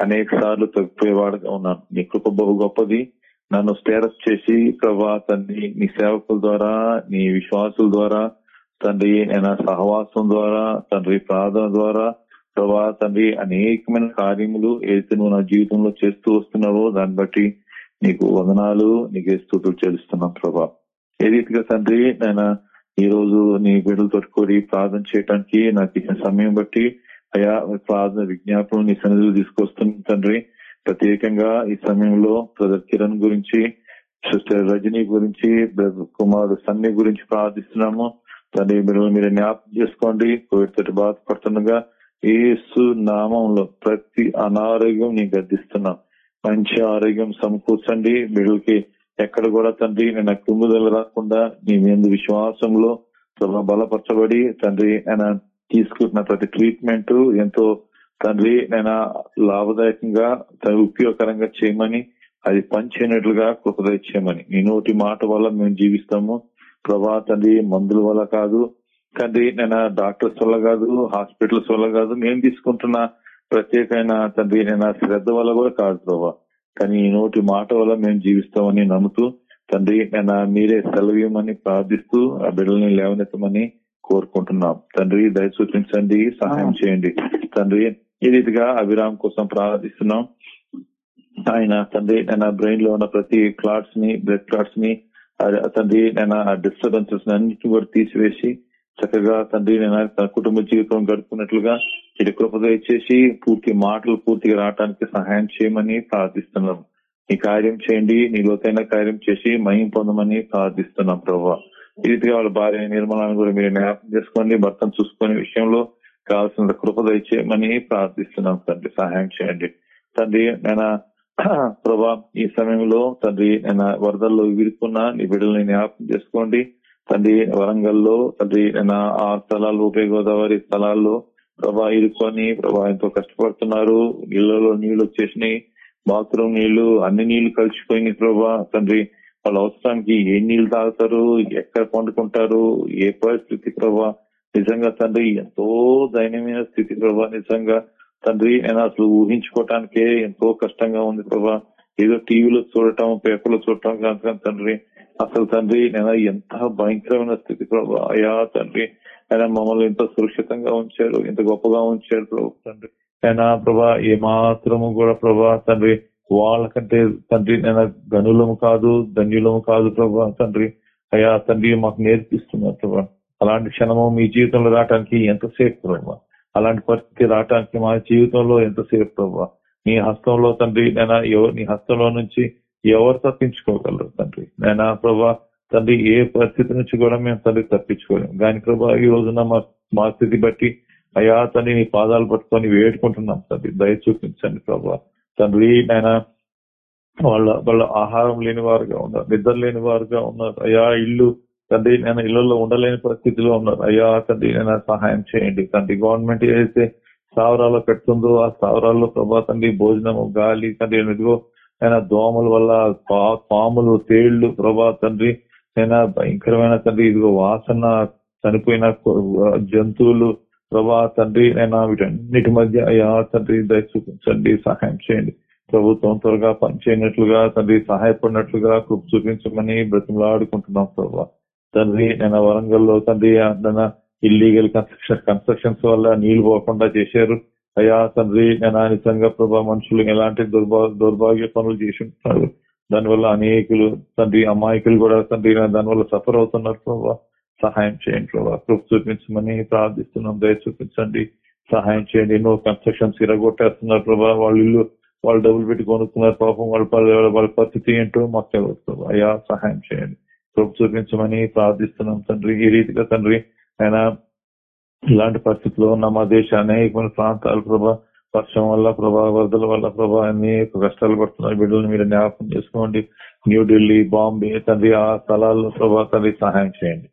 అనేక సార్లు తగ్గిపోయేవాడుగా ఉన్నాను. నీ కృప బహు గొప్పది. నన్ను స్టేరప్ చేసి ప్రభా తండ్రి నీ సేవకుల ద్వారా నీ విశ్వాసుల ద్వారా తండ్రి అయినా సహవాసం ద్వారా తండ్రి ప్రార్థన ద్వారా ప్రభా తండ్రి అనేకమైన కార్యములు ఏదైతే నువ్వు నా జీవితంలో చేస్తూ వస్తున్నావో దాన్ని బట్టి నీకు వందనాలు నీకే స్థుతులు చెల్లిస్తున్నాం ప్రభా. ఏ రీతిగా తండ్రి నేను ఈ రోజు నీ బిడ్డలు కూడి ప్రార్థన చేయడానికి నాకు ఇచ్చిన సమయం బట్టి అయా ప్రార్థన విజ్ఞాపనం నీ సన్నిధులు తీసుకొస్తున్న తండ్రి. ప్రత్యేకంగా ఈ సమయంలో బ్రదర్ కిరణ్ గురించి సిస్టర్ రజనీ గురించి బ్రదర్ కుమార్ సన్ని గురించి ప్రార్థిస్తున్నాము. తండ్రి మీరు మీరు జ్ఞాపకం చేసుకోండి. కోవిడ్ తోటి బాధపడుతుండగా ఏసు నామంలో ప్రతి అనారోగ్యం నేను గద్దిస్తున్నాం. మంచి ఆరోగ్యం సమకూర్చండి. బిడ్డలకి ఎక్కడ కూడా తండ్రి నేను కుమ్ముదల రాకుండా నీ మీద విశ్వాసంలో ప్రభా బలపరచబడి తండ్రి ఆయన తీసుకుంటున్న ప్రతి ట్రీట్మెంట్ ఎంతో తండ్రి నేను లాభదాయకంగా ఉపయోగకరంగా చేయమని అది పనిచేయనట్లుగా కృపద చేయమని. నీ నోటి మాట వల్ల మేము జీవిస్తాము. ప్రభా తండ్రి మందుల వల్ల కాదు తండ్రి నేను డాక్టర్స్ వల్ల కాదు హాస్పిటల్స్ వల్ల కాదు మేము తీసుకుంటున్న ప్రత్యేకమైన తండ్రి నేను శ్రద్ధ వల్ల కూడా కాదు ప్రభా. కానీ ఈ నోటి మాట వల్ల మేము జీవిస్తామని నమ్ముతూ తండ్రి నేను మీరే సెలవీయమని ప్రార్థిస్తూ ఆ బిడ్డల్ని లేవనెత్తమని కోరుకుంటున్నాం. తండ్రి దయ సూచించండి సహాయం చేయండి. తండ్రి ఈ రీతిగా అభిరామ్ కోసం ప్రార్థిస్తున్నాం. ఆయన తండ్రి నేను బ్రెయిన్లో ఉన్న ప్రతి క్లాట్స్ని బ్లడ్ క్లాట్స్ని తండ్రి నేను ఆ డిస్టర్బెన్సెస్ అన్నిటిని కూడా తీసివేసి చక్కగా తండ్రి నేను తన కుటుంబ జీవితం గడుపుకున్నట్లుగా ఇటు కృప దయచేసి పూర్తి మాటలు పూర్తిగా రావడానికి సహాయం చేయమని ప్రార్థిస్తున్నాం. నీ కార్యం చేయండి నీ లోతైన కార్యం చేసి మహిం పొందమని ప్రార్థిస్తున్నాం ప్రభావ ఈ రీతిగా వాళ్ళ భార్య నిర్మలాన్ని కూడా మీరు జ్ఞాపకం చేసుకోండి భర్తను చూసుకునే విషయంలో కావాల్సిన కృప దయచేయమని ప్రార్థిస్తున్నాం తండ్రి. సహాయం చేయండి. తండ్రి నేను ప్రభా ఈ సమయంలో తండ్రి నేను వరదల్లో విరుక్కున్న నీ బిడ్డల్ని జ్ఞాపకం చేసుకోండి. తండ్రి వరంగల్లో తండ్రి ఆ స్థలాలు ఉభయ గోదావరి స్థలాల్లో ప్రభా ఇరుకొని ప్రభా ఎంతో కష్టపడుతున్నారు. ఇళ్ళలో నీళ్ళు వచ్చేసినాయి. బాత్రూమ్ నీళ్ళు అన్ని నీళ్ళు కలిసిపోయినాయి ప్రభా. తండ్రి వాళ్ళ అవసరానికి ఏ నీళ్ళు తాగుతారు? ఎక్కడ పండుకుంటారు? ఏ పరిస్థితి ప్రభా? నిజంగా తండ్రి ఎంతో దయనీయమైన స్థితి ప్రభా. నిజంగా తండ్రి నేను అసలు ఊహించుకోవటానికే ఎంతో కష్టంగా ఉంది ప్రభా. ఏదో టీవీలో చూడటం పేపర్లో చూడటం కాక తండ్రి అసలు తండ్రి నేను ఎంత భయంకరమైన స్థితి ప్రభా అయా తండ్రి ఆయన మమ్మల్ని ఎంత సురక్షితంగా ఉంచాడు ఎంత గొప్పగా ఉంచాడు ప్రభు తండ్రి అయినా ప్రభా ఏ మాత్రము కూడా ప్రభా తండ్రి వాళ్ళకంటే తండ్రి నేను గనులము కాదు ధన్యులము కాదు ప్రభా తండ్రి అయా తండ్రి మాకు నేర్పిస్తున్నారు ప్రభా అలాంటి క్షణము మీ జీవితంలో రావటానికి ఎంతసేపు ప్రభా అలాంటి పరిస్థితి రావటానికి మా జీవితంలో ఎంతసేపు ప్రభా నీ హస్తంలో తండ్రి నేను నీ హస్తంలో నుంచి ఎవరు తప్పించుకోగలరు తండ్రి? నేను ప్రభా? తండ్రి ఏ పరిస్థితి నుంచి కూడా మేము తండ్రి తప్పించుకోలేము. కానీ ప్రభా ఈ రోజున మా మా స్థితి బట్టి అయా తండ్రి నీ పాదాలు పట్టుకొని వేడుకుంటున్నాం తండ్రి. దయ చూపించండి ప్రభా. తండ్రి నాయన వాళ్ళ వాళ్ళ ఆహారం లేని వారుగా ఉన్నారు నిద్ర లేని వారుగా ఉన్నారు. అయ్యా ఇల్లు తండ్రి నేను ఇళ్ళలో ఉండలేని పరిస్థితిలో ఉన్నారు. అయ్యా తండ్రి నేను సహాయం చేయండి తండ్రి. గవర్నమెంట్ ఏదైతే స్థావరాల్లో పెడుతుందో ఆ స్థావరాల్లో ప్రభా తండ్రి భోజనము గాలి తండ్రి ఇదిగో ఆయన దోమల వల్ల పాములు తేళ్ళు ప్రభా తండ్రి అయినా భయంకరమైన తండ్రి ఇదిగో వాసన చనిపోయిన జంతువులు ప్రభా తండ్రి అయినా వీటన్నిటి మధ్య అయ్యా తండ్రి దయ చూపించండి సహాయం చేయండి. ప్రభుత్వం త్వరగా పనిచేయనట్లుగా తండ్రి సహాయపడినట్లుగా కృప చూపించమని బ్రతిమలాడుకుంటున్నాం ప్రభా. తండ్రి నేను వరంగల్లో తండ్రి ఇల్లీగల్ కన్స్ట్రక్షన్ కన్స్ట్రక్షన్స్ వల్ల నీళ్ళు పోకుండా చేశారు. అయ్యా తండ్రి నేను నిజంగా ప్రభా మనుషులు ఎలాంటి దుర్భా దౌర్భాగ్య పనులు చేసి ఉంటున్నారు దానివల్ల అనేకులు తండ్రి అమాయకులు కూడా తండ్రి దానివల్ల సఫర్ అవుతున్నారు ప్రభా. సహాయం చేయండి ప్రభా. కృప్ చూపించమని ప్రార్థిస్తున్నాం. దయ చూపించండి. సహాయం చేయండి. ఎన్నో కన్స్ట్రక్షన్స్ ఇరగొట్టేస్తున్నారు ప్రభా. వాళ్ళ ఇల్లు వాళ్ళు డబ్బులు పెట్టి కొనుక్కున్నారు. పాపం వాళ్ళ వాళ్ళ పరిస్థితి ఏంటో మాకు వస్తుంది అయ్యా సహాయం చేయండి. కృప చూపించమని ప్రార్థిస్తున్నాం తండ్రి. ఈ రీతిగా తండ్రి ఆయన ఇలాంటి పరిస్థితుల్లో ఉన్న మా దేశ అనేకమైన ప్రాంతాలు ప్రభా వర్షం వల్ల ప్రభా వరదల వల్ల ప్రభా అనేక కష్టాలు పడుతున్నారు బిడ్డలను మీరు జ్ఞాపకం చేసుకోండి. న్యూఢిల్లీ బాంబే తండ్రి ఆ స్థలాల్లో ప్రభా తండ్రి సహాయం చేయండి.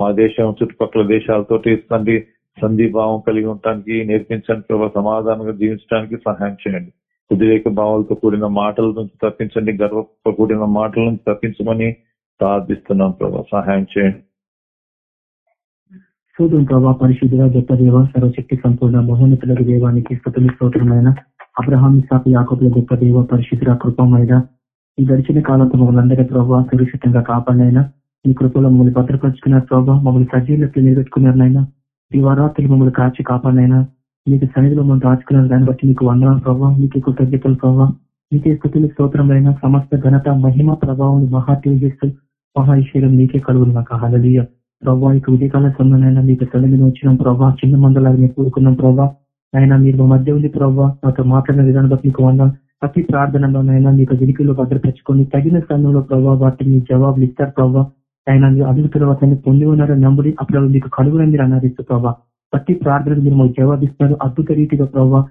మా దేశం చుట్టుపక్కల దేశాలతోటి తండ్రి సంధిభావం కలిగి ఉండటానికి నేర్పించండి ప్రభా సమాధానంగా జీవించడానికి సహాయం చేయండి. ఉద్రేక భావాలతో కూడిన మాటల నుంచి తప్పించండి. గర్వంతో కూడిన మాటల నుంచి తప్పించమని ప్రార్థిస్తున్నాం ప్రభా. సహాయం చేయండి. శోధం ప్రభా పరిశుద్ధుగా గొప్ప దేవ సర్వశక్తి సంపూర్ణ మహోన్నతులకు దేవానికి స్థుతులు స్తోత్రమైన అబ్రహాం సాపి యాకపుల గొప్ప దేవ పరిశుద్ధ కృపమైన ఈ గడిచిన కాలంతో మమ్మల్ని అందరి ప్రభావ సురక్షితంగా కాపాడినైనా ఈ కృపలో మమ్మల్ని భద్రపరుచుకున్నారు ప్రభావ మమ్మల్ని సజీవులకు నిలబెట్టుకున్నారనైనా ఈ వారాత్రులు మమ్మల్ని కాచి కాపాడినైనా మీకు సన్నిధిలో మమ్మల్ని దాచుకున్నారు దాన్ని బట్టి మీకు వందనాలు ప్రభావ మీకు కృతజ్ఞతలు ప్రభావ మీకే స్థుతులు స్తోత్రమైన సమస్త ఘనత మహిమ ప్రభావం మహా తేజస్సు మహా ఈశ్వరం మీకే కలుగులు నాకు హలలీయం ప్రభావ ఇక ఉదయకాల సమయంలో మీకు తనని వచ్చిన ప్రభావ చిన్న మందలాగా మేము కూరుకున్నాం ప్రభావ ఆయన మీరు మా మధ్య ఉంది ప్రభావ మాతో మాట్లాడిన విధానం బట్టి మీకు వందాం ప్రతి ప్రార్థనలోనైనా మీకు వెనుకల్లో భద్రపరచుకొని తగిన సమయంలో ప్రభావ వాటిని జవాబులు ఇస్తారు ప్రభావ ఆయన మీరు అడుగుతున్న వాటిని పొంది ఉన్నారని నమ్ముడి అప్పుడు మీకు కలుగునని మీరు అన్నారు ప్రభావ ప్రతి ప్రార్థనకు మీరు మాకు జవాబిస్తారు అద్భుత రీతిగా ప్రభావ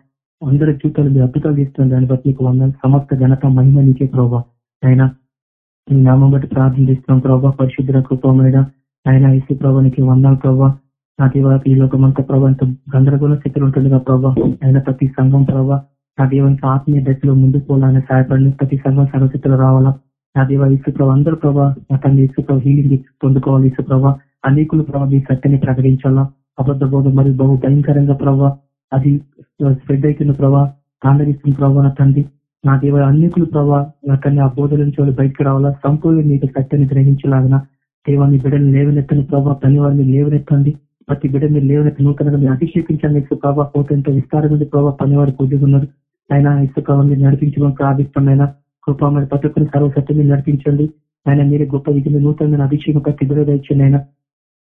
అందరి జీవితాలు మీరు అద్భుతాలు చేస్తున్నారు. దాన్ని బట్టి మీకు వందాలి సమస్త ఘనత మహిమ నీకే ప్రభావ ఆయన మీ నామం బట్టి ప్రార్థన చేస్తున్నాం ప్రభావ పరిశుద్ధ కృపమైన ఆయన ఇసు ప్రభానికి వందాలు ప్రభావ నా దేవ ఈ లోకమంతా ప్రభావ ఎంతో గందరగోళ స్థితిలో ఉంటుందిగా ప్రభావ ఆయన ప్రతి సంఘం ప్రభావ నా దేవానికి ఆత్మీయ దశలో ముందుకు పోవాలని సహాయపడిన ప్రతి సంఘం సర్వస్థితిలో రావాలా? నా దేవ ఇసు ప్రభావ అందరూ ప్రభావ నా తండ్రి ఇసు ప్రభావ హీలింగ్ పొందుకోవాలి ఇసు ప్రభావ అనేకులు ప్రభావ మీ సత్యని ప్రకటించాలా? అబద్ధ బోధ మరియు బహు భయంకరంగా ప్రభావ అది స్ప్రెడ్ అవుతున్న ప్రభావ తాండగిస్తున్న ప్రభావ నా తండ్రి. నా దేవ అనేకులు ప్రభావ నా తండ్రి ఆ బోధల నుంచి వాళ్ళు బయటకు రావాలా? సంపూర్ణ నీకు సత్యాన్ని గ్రహించలాగిన దేవాన్ని బిడ్డలు లేవనెత్తని ప్రభావ తల్లి వారిని లేవనెత్తండి. ప్రతి బిడ్డ మీరు లేవనెత్తి నూతనంగా మీరు అభిషేకించండి ఇసు ప్రభావ పోతంతో విస్తారం ఉంది ప్రభావ పని వారికి ఉద్యోగున్నారు ఆయన ఇసు ప్రభావ మీరు నడిపించడం కృపా కృపమైన ప్రతి ఒక్కరిని సర్వసత్యం మీరు నడిపించండి. ఆయన మీరే గొప్ప విధంగా నూతనమైన అభిషేకం ప్రతి బిడ్డ ఇచ్చండి ఆయన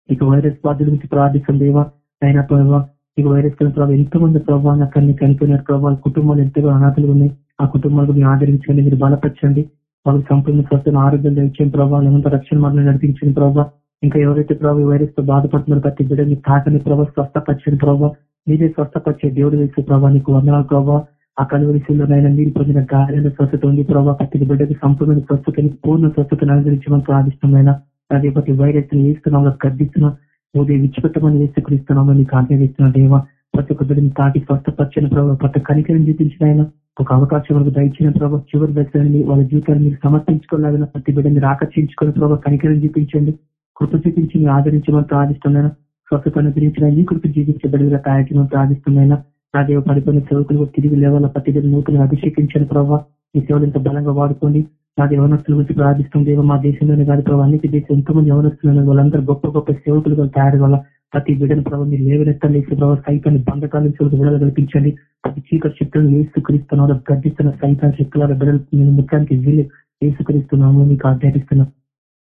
ఇక వైరస్ బాధ్యుల గురించి ప్రార్థిస్తాం దేవా. అయినా ప్రభావ ఇక వైరస్ ప్రభావ ఎంతో మంది ప్రభావం అక్కడిని కనిపోయినారు ప్రభావ కుటుంబాలు ఎంతగా అనాథలు ఉన్నాయి. ఆ కుటుంబాలకు మీరు ఆదరించండి మీరు బలపరచండి. వాళ్ళకి సంపూర్ణ స్వస్థను ఆరోగ్యం తెచ్చండి ప్రభావ లేదంటే రక్షణ మార్గం నడిపించిన ప్రభావ ఇంకా ఎవరైతే ప్రభావ వైరస్తో బాధపడుతున్నారు ప్రతి బిడ్డని తాకని ప్రభావ స్వస్థపరిచిన ప్రభావ మీరే స్వస్థపరిచే దేవుడు వేసే ప్రభావ నీకు వందనాలు ప్రభావ ఆ కలువరిశీల్లోనైనా మీరు పొందిన గాయాల స్వస్థత ఉంది ప్రభావ ప్రతి బిడ్డకి సంపూర్ణ స్వస్థతని పూర్ణ స్వస్థతను అనుసరించమని ప్రార్థిష్టమైన అదే ప్రతి వైరస్ని వేస్తున్నాం గర్దిస్తున్నాం ఉదయం విచ్చిపెట్టమని వేసుకునిస్తున్నామో నీకు ఆజ్ఞాపిస్తున్నా దేవా. ప్రతి ఒక్క బిడ్డని తాకి స్వస్థపరిచిన ప్రభావ ప్రతి కనికరిని చూపించిన ఆయన ఒక అవకాశం వరకు దయచిన ప్రభావ చివరి దశని వాళ్ళ జీవితాన్ని మీరు సమర్పించుకోలేదన్న ప్రతి బిడ్డని మీరు ప్రభావ కనికరం చూపించండి. కృప చూపించి మీరు ఆదరించమని ప్రార్థిస్తున్నాను. స్వస్థతను గురించిన ఈ కృప జీవించే బిడ్డగా తయారు ప్రార్థిస్తున్నాయినా నా దేవ పడిపోయిన సేవకులు తిరిగి లేవాల ప్రతి బిడ్డ నూతన అభిషేకించిన ప్రభావ ఈ సేవలు ఇంత బలంగా వాడుకోండి. నా యవనస్తుల గురించి ప్రార్థిస్తుంది మా దేశంలోనే కాదు ప్రభావ అన్నిటి దేశం ఎంతో మంది యవనస్తులు వాళ్ళందరూ గొప్ప గొప్ప సేవకులుగా తయారు వల్ల ప్రతి బిడ్డను ప్రభావ మీరు లేవనెత్తండి. ప్రభావ సైతాన్ని బంధకాల నుంచి విడుదల కల్పించండి ప్రతి చీకటి శక్తులను ఏసుక్రీస్తున్నారు గర్దిస్తున్న సైతాన్ శక్తుల బిడ్డలు ముఖ్యానికి వీలు ఏసుక్రీస్తున్నాము మీకు ఆధ్యాపిస్తున్నాం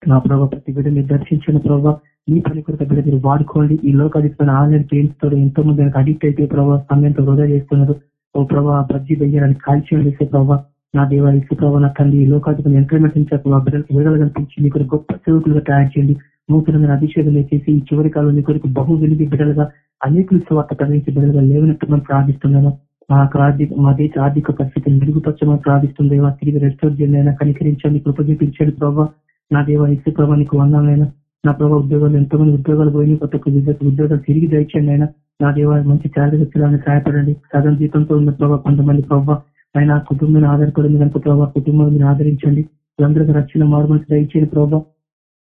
నా ప్రభావ ప్రతి బిడ్డ మీరు దర్శించిన ప్రభావ మీ పని కొరకు బిడ్డ మీరు వాడుకోండి. ఈ లోకాధిపతి ఆన్లైన్ గేమ్స్తో ఎంతో మంది అడిక్ట్ అయితే ప్రభావ సమయంతో వృధా చేస్తున్నారు. ఓ ప్రభావ ప్రతి బయ్యాలని కాల్చి వేసే ప్రభావ నా దేవాలయ ప్రభావ నా తండ్రి ఈ లోకాధిపతిని ఎంకరేజ్మెంట్ ప్రభావ బిడ్డలకు విడుదల కల్పించి మీకు గొప్ప సేవకులుగా తయారు చేయండి. నూతనమైన అభిషేకం చేసి ఈ చివరి కాలంలో కొరకు బహు వెలిగి బిడ్డలుగా అనేకులు స్వార్థ ప్రకటించి బిడ్డలుగా లేవనట్టు మనం ప్రార్థిస్తున్నాము. మా ఆర్థిక మా దేశ ఆర్థిక పరిస్థితిని మెరుగుపరచమని ప్రార్థిస్తుంది తిరిగి రెస్టోర్ చేయండి కనికరించండి కృపజీపించాడు ప్రభావ నా దేవ ఇసు ప్రభావ నీకు వందాలైనా నా ప్రభావ ఉద్యోగాలు ఎంతో మంది ఉద్యోగాలు పోయి కొత్త ఉద్యోగాలు తిరిగి దయచండి అయినా నా దేవ మంచి శాలరీ వచ్చేలాగా సహాయపడండి. సగం జీతంతో ఉన్న ప్రభావ కొంతమంది ప్రభావ ఆయన కుటుంబాన్ని ఆధారపడింది కనుక ప్రభావ కుటుంబాన్ని ఆదరించండి. వీళ్ళందరికీ రక్షణ మార్మల్స్ దయచేయండి ప్రభావ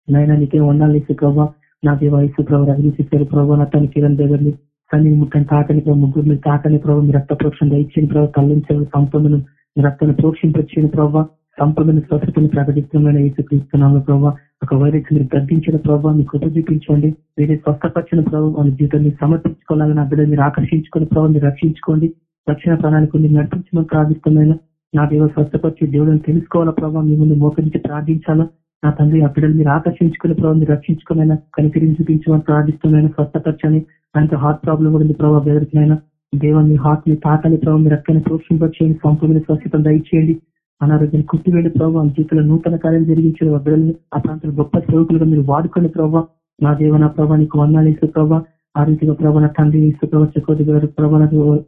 నాయన నీకే వండాలి ఇస్తే ప్రభావ నా దేవ ఇసు ప్రభావ రగిలిస్తారు ప్రభావ నా తన కిరణ్ దగ్గరని కానీ ముట్టని తాకని ప్రభావ ముగ్గురు మీరు తాకని ప్రభావ మీ రక్త ప్రోక్షణ దయచేయండి ప్రభావ కళ్ళించండి సంపదను మీ రక్తాన్ని ప్రోక్షింపచ్చిన ప్రభావ సంపదను స్వచ్ఛతను ప్రకటిస్తున్నామని యేసుక్రీస్తున్నాము ప్రభావ ఒక వైరస్ మీరు గర్దించిన ప్రభావ మీ కృప చూపించండి. మీరే స్వస్థపరిచిన ప్రభావ వాళ్ళ జీవితాన్ని సమర్పించుకోవాలని నా బిడ్డ మీరు ఆకర్షించుకుని ప్రభావ మీరు రక్షించుకోండి. రక్షణ ప్రణాళిక మీరు నడిపించమని ప్రార్థిస్తున్నాను. నా దేవ స్వస్థపరిచి దేవుడిని తెలుసుకోవాలా ప్రభావ మీ ముందు మోకరించి ప్రార్థించాలా? నా తండ్రి ఆ బిడ్డలు మీరు ఆకర్షించుకునే ప్రభావం మీరు రక్షించుకునైనా కనికరించి చూపించమని ప్రార్థిస్తున్నాను స్వస్థపరచని ఆయనతో హార్ట్ ప్రాబ్లం కూడా ఉంది ప్రభావ బెదరికినైనా. దేవాన్ని హార్ట్ని తాకాలి ప్రభావం మీరు రక్తాన్ని ప్రోక్షింపచేయండి సంపూర్ణ స్వస్థత దయచేయండి. అనారోగ్యాన్ని కుట్టివేడి ప్రభావ జీవితంలో నూతన కార్యాలు జరిగించిన బిడ్డల్ని ఆ ప్రాంతంలో గొప్ప సేవకులుగా మీరు వాడుకోండి ప్రభావ నా దేవ నా ప్రభావ నీకు వందాలు ఇస్తూ ప్రభావ ఆ రీతిగా ప్రభావ నా తండ్రి ఇస్తే ప్రభావ చక్రవర్తి గారు ప్రభావ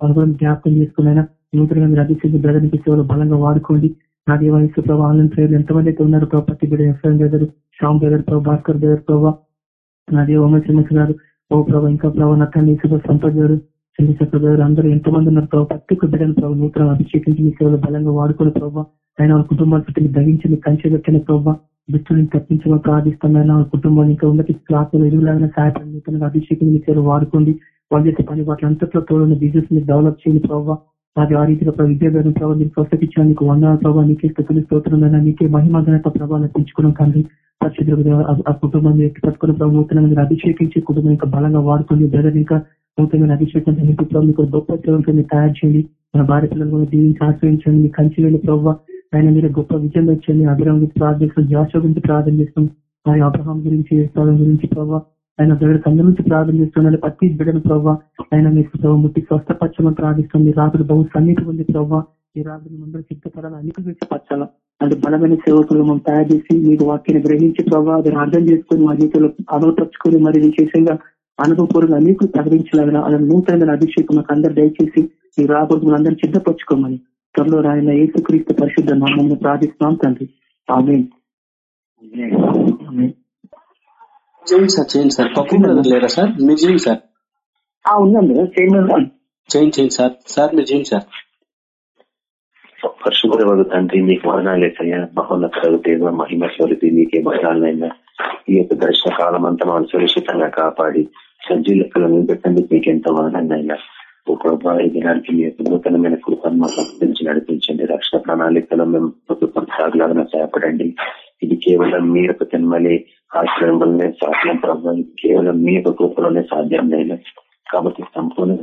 అనుభవం జ్ఞాపకం చేసుకున్నైనా నూతనంగా మీరు అభిషేక బ్రదర్కి సేవలు బలంగా వాడుకోండి. నాది వయసు ప్రభావ ఆన్లైన్ ప్రేయర్లు ఎంతమంది అయితే ఉన్నారు ప్రభావ పత్తి బిడ్డ ఎఫ్ఎం బ్రదర్ శ్యామ్ బ్రదర్ ప్రభావ భాస్కర్ బ్రదర్ ప్రభావ నా గారు ఓ ప్రభావ ఇంకా ప్రభావ నత్తాన్ని తండ్రి గారు చంద్రశేఖర్ గారు అందరూ ఎంతమంది ఉన్నారు ప్రభావ ప్రతి ఒక్క బిడ్డను ప్రభావ నూతన అభిషేకించి మీ సేవలు బలంగా వాడుకుని ప్రభావ ఆయన వాళ్ళ కుటుంబాల చుట్టూ ధరించి కంచె పెట్టిన ప్రభావ దుష్టుని తప్పించమని ప్రార్థిస్తామైనా వాళ్ళ కుటుంబాన్ని ఇంకా ఉన్నత క్లాసులు ఎదుగులాగా సహాయపడి నూతన అభిషేకం మీ సేవలు వాడుకోండి. వాళ్ళు చేసే పని వాటి అంతట్లో తోడని బిజినెస్ని డెవలప్ చేయండి ప్రభావ అది ఆ రీతిగా విద్యాభ్యాసం ప్రభావ మీరు స్వస్థత నీకు వందల ప్రభావ నీకే స్థితులు స్తోత్రమైన నీకే మహిమ ఘనత ప్రభావం తెచ్చుకున్నాం కానీ పరిశుద్ధ ఆ కుటుంబాన్ని ఎక్కి పట్టుకుని ప్రభావ నూతనంగా మీరు అభిషేకించి కుటుంబం ఇంకా బలంగా వాడుకొని బ్రదర్ ఇంకా నూతనమైన అభిషేకం మీకు గొప్ప సేవలతో మీరు తయారు చేయండి మన భార్య పిల్లలు కూడా దీవించి ఆశ్రయించండి మీ కంచి వెళ్ళి ప్రభావ ఆయన మీరు గొప్ప విజయం తెచ్చండి అభిరామ్ గురించి ప్రార్థిస్తాం జాషో గురించి ప్రార్థన చేస్తాం మరి అబ్రహాం గురించి గురించి ప్రభావ ఆయన బిడ్డ కంద నుంచి ప్రార్థన చేస్తున్నారు ప్రతి బిడ్డను ప్రభావ ఆయన మీ ప్రభావ ముట్టి స్వస్థపరచమని ప్రార్థిస్తాం మీ రాత్రి బహు సన్నిధి ఉంది ప్రభావ ఈ రాత్రి ముందర సిద్ధపడాలి అన్ని గురించి పరచాలా అంటే బలమైన సేవకులు మనం తయారు చేసి మీకు వాక్యాన్ని గ్రహించి ప్రభావ అది అర్థం చేసుకుని మా జీవితంలో అమలుపరుచుకొని మరి విశేషంగా అనుభవపూర్వకంగా మీకు ప్రకటించలాగిన అలా నూతనమైన అభిషేకం మాకు అందరు దయచేసి ఈ రాబోతు అందరూ సిద్ధపరచుకోమని త్వరలో రాయన ఏసుక్రీస్తు పరిశుద్ధ నామం ప్రార్థిస్తున్నాం తండ్రి. ఆమె చేయండి సార్ చేయండి సార్. పప్పు బ్రదర్ లేరా సార్? మీరు చేయండి సార్. ఉందండి చేయండి చేయండి చేయండి సార్. సార్ మీరు చేయండి సార్. పరిశుభ్రవడు తండ్రి మీకు వదనాలేసయ్యా మహోన్నత దేవ మహిమ స్వరూపి మీకే మహిళలైనా ఈ యొక్క దర్శన కాలం అంతా మనం సురక్షితంగా కాపాడి సజ్జీ లెక్కలు నిలబెట్టండి మీకు ఎంతో వదనైనా ఓ ప్రభా ఈ దినానికి మీ యొక్క నూతనమైన కృపను మాకు నడిపించండి. రక్షణ ప్రణాళికలో మేము కొనసాగలాగా సహాయపడండి. ఇది కేవలం మీ యొక్క తిన్మలి ఆశ్రయం వల్లనే సాధ్యం ప్రభావ కేవలం మీ యొక్క కృపలోనే సాధ్యం లేదు కాబట్టి సంపూర్ణ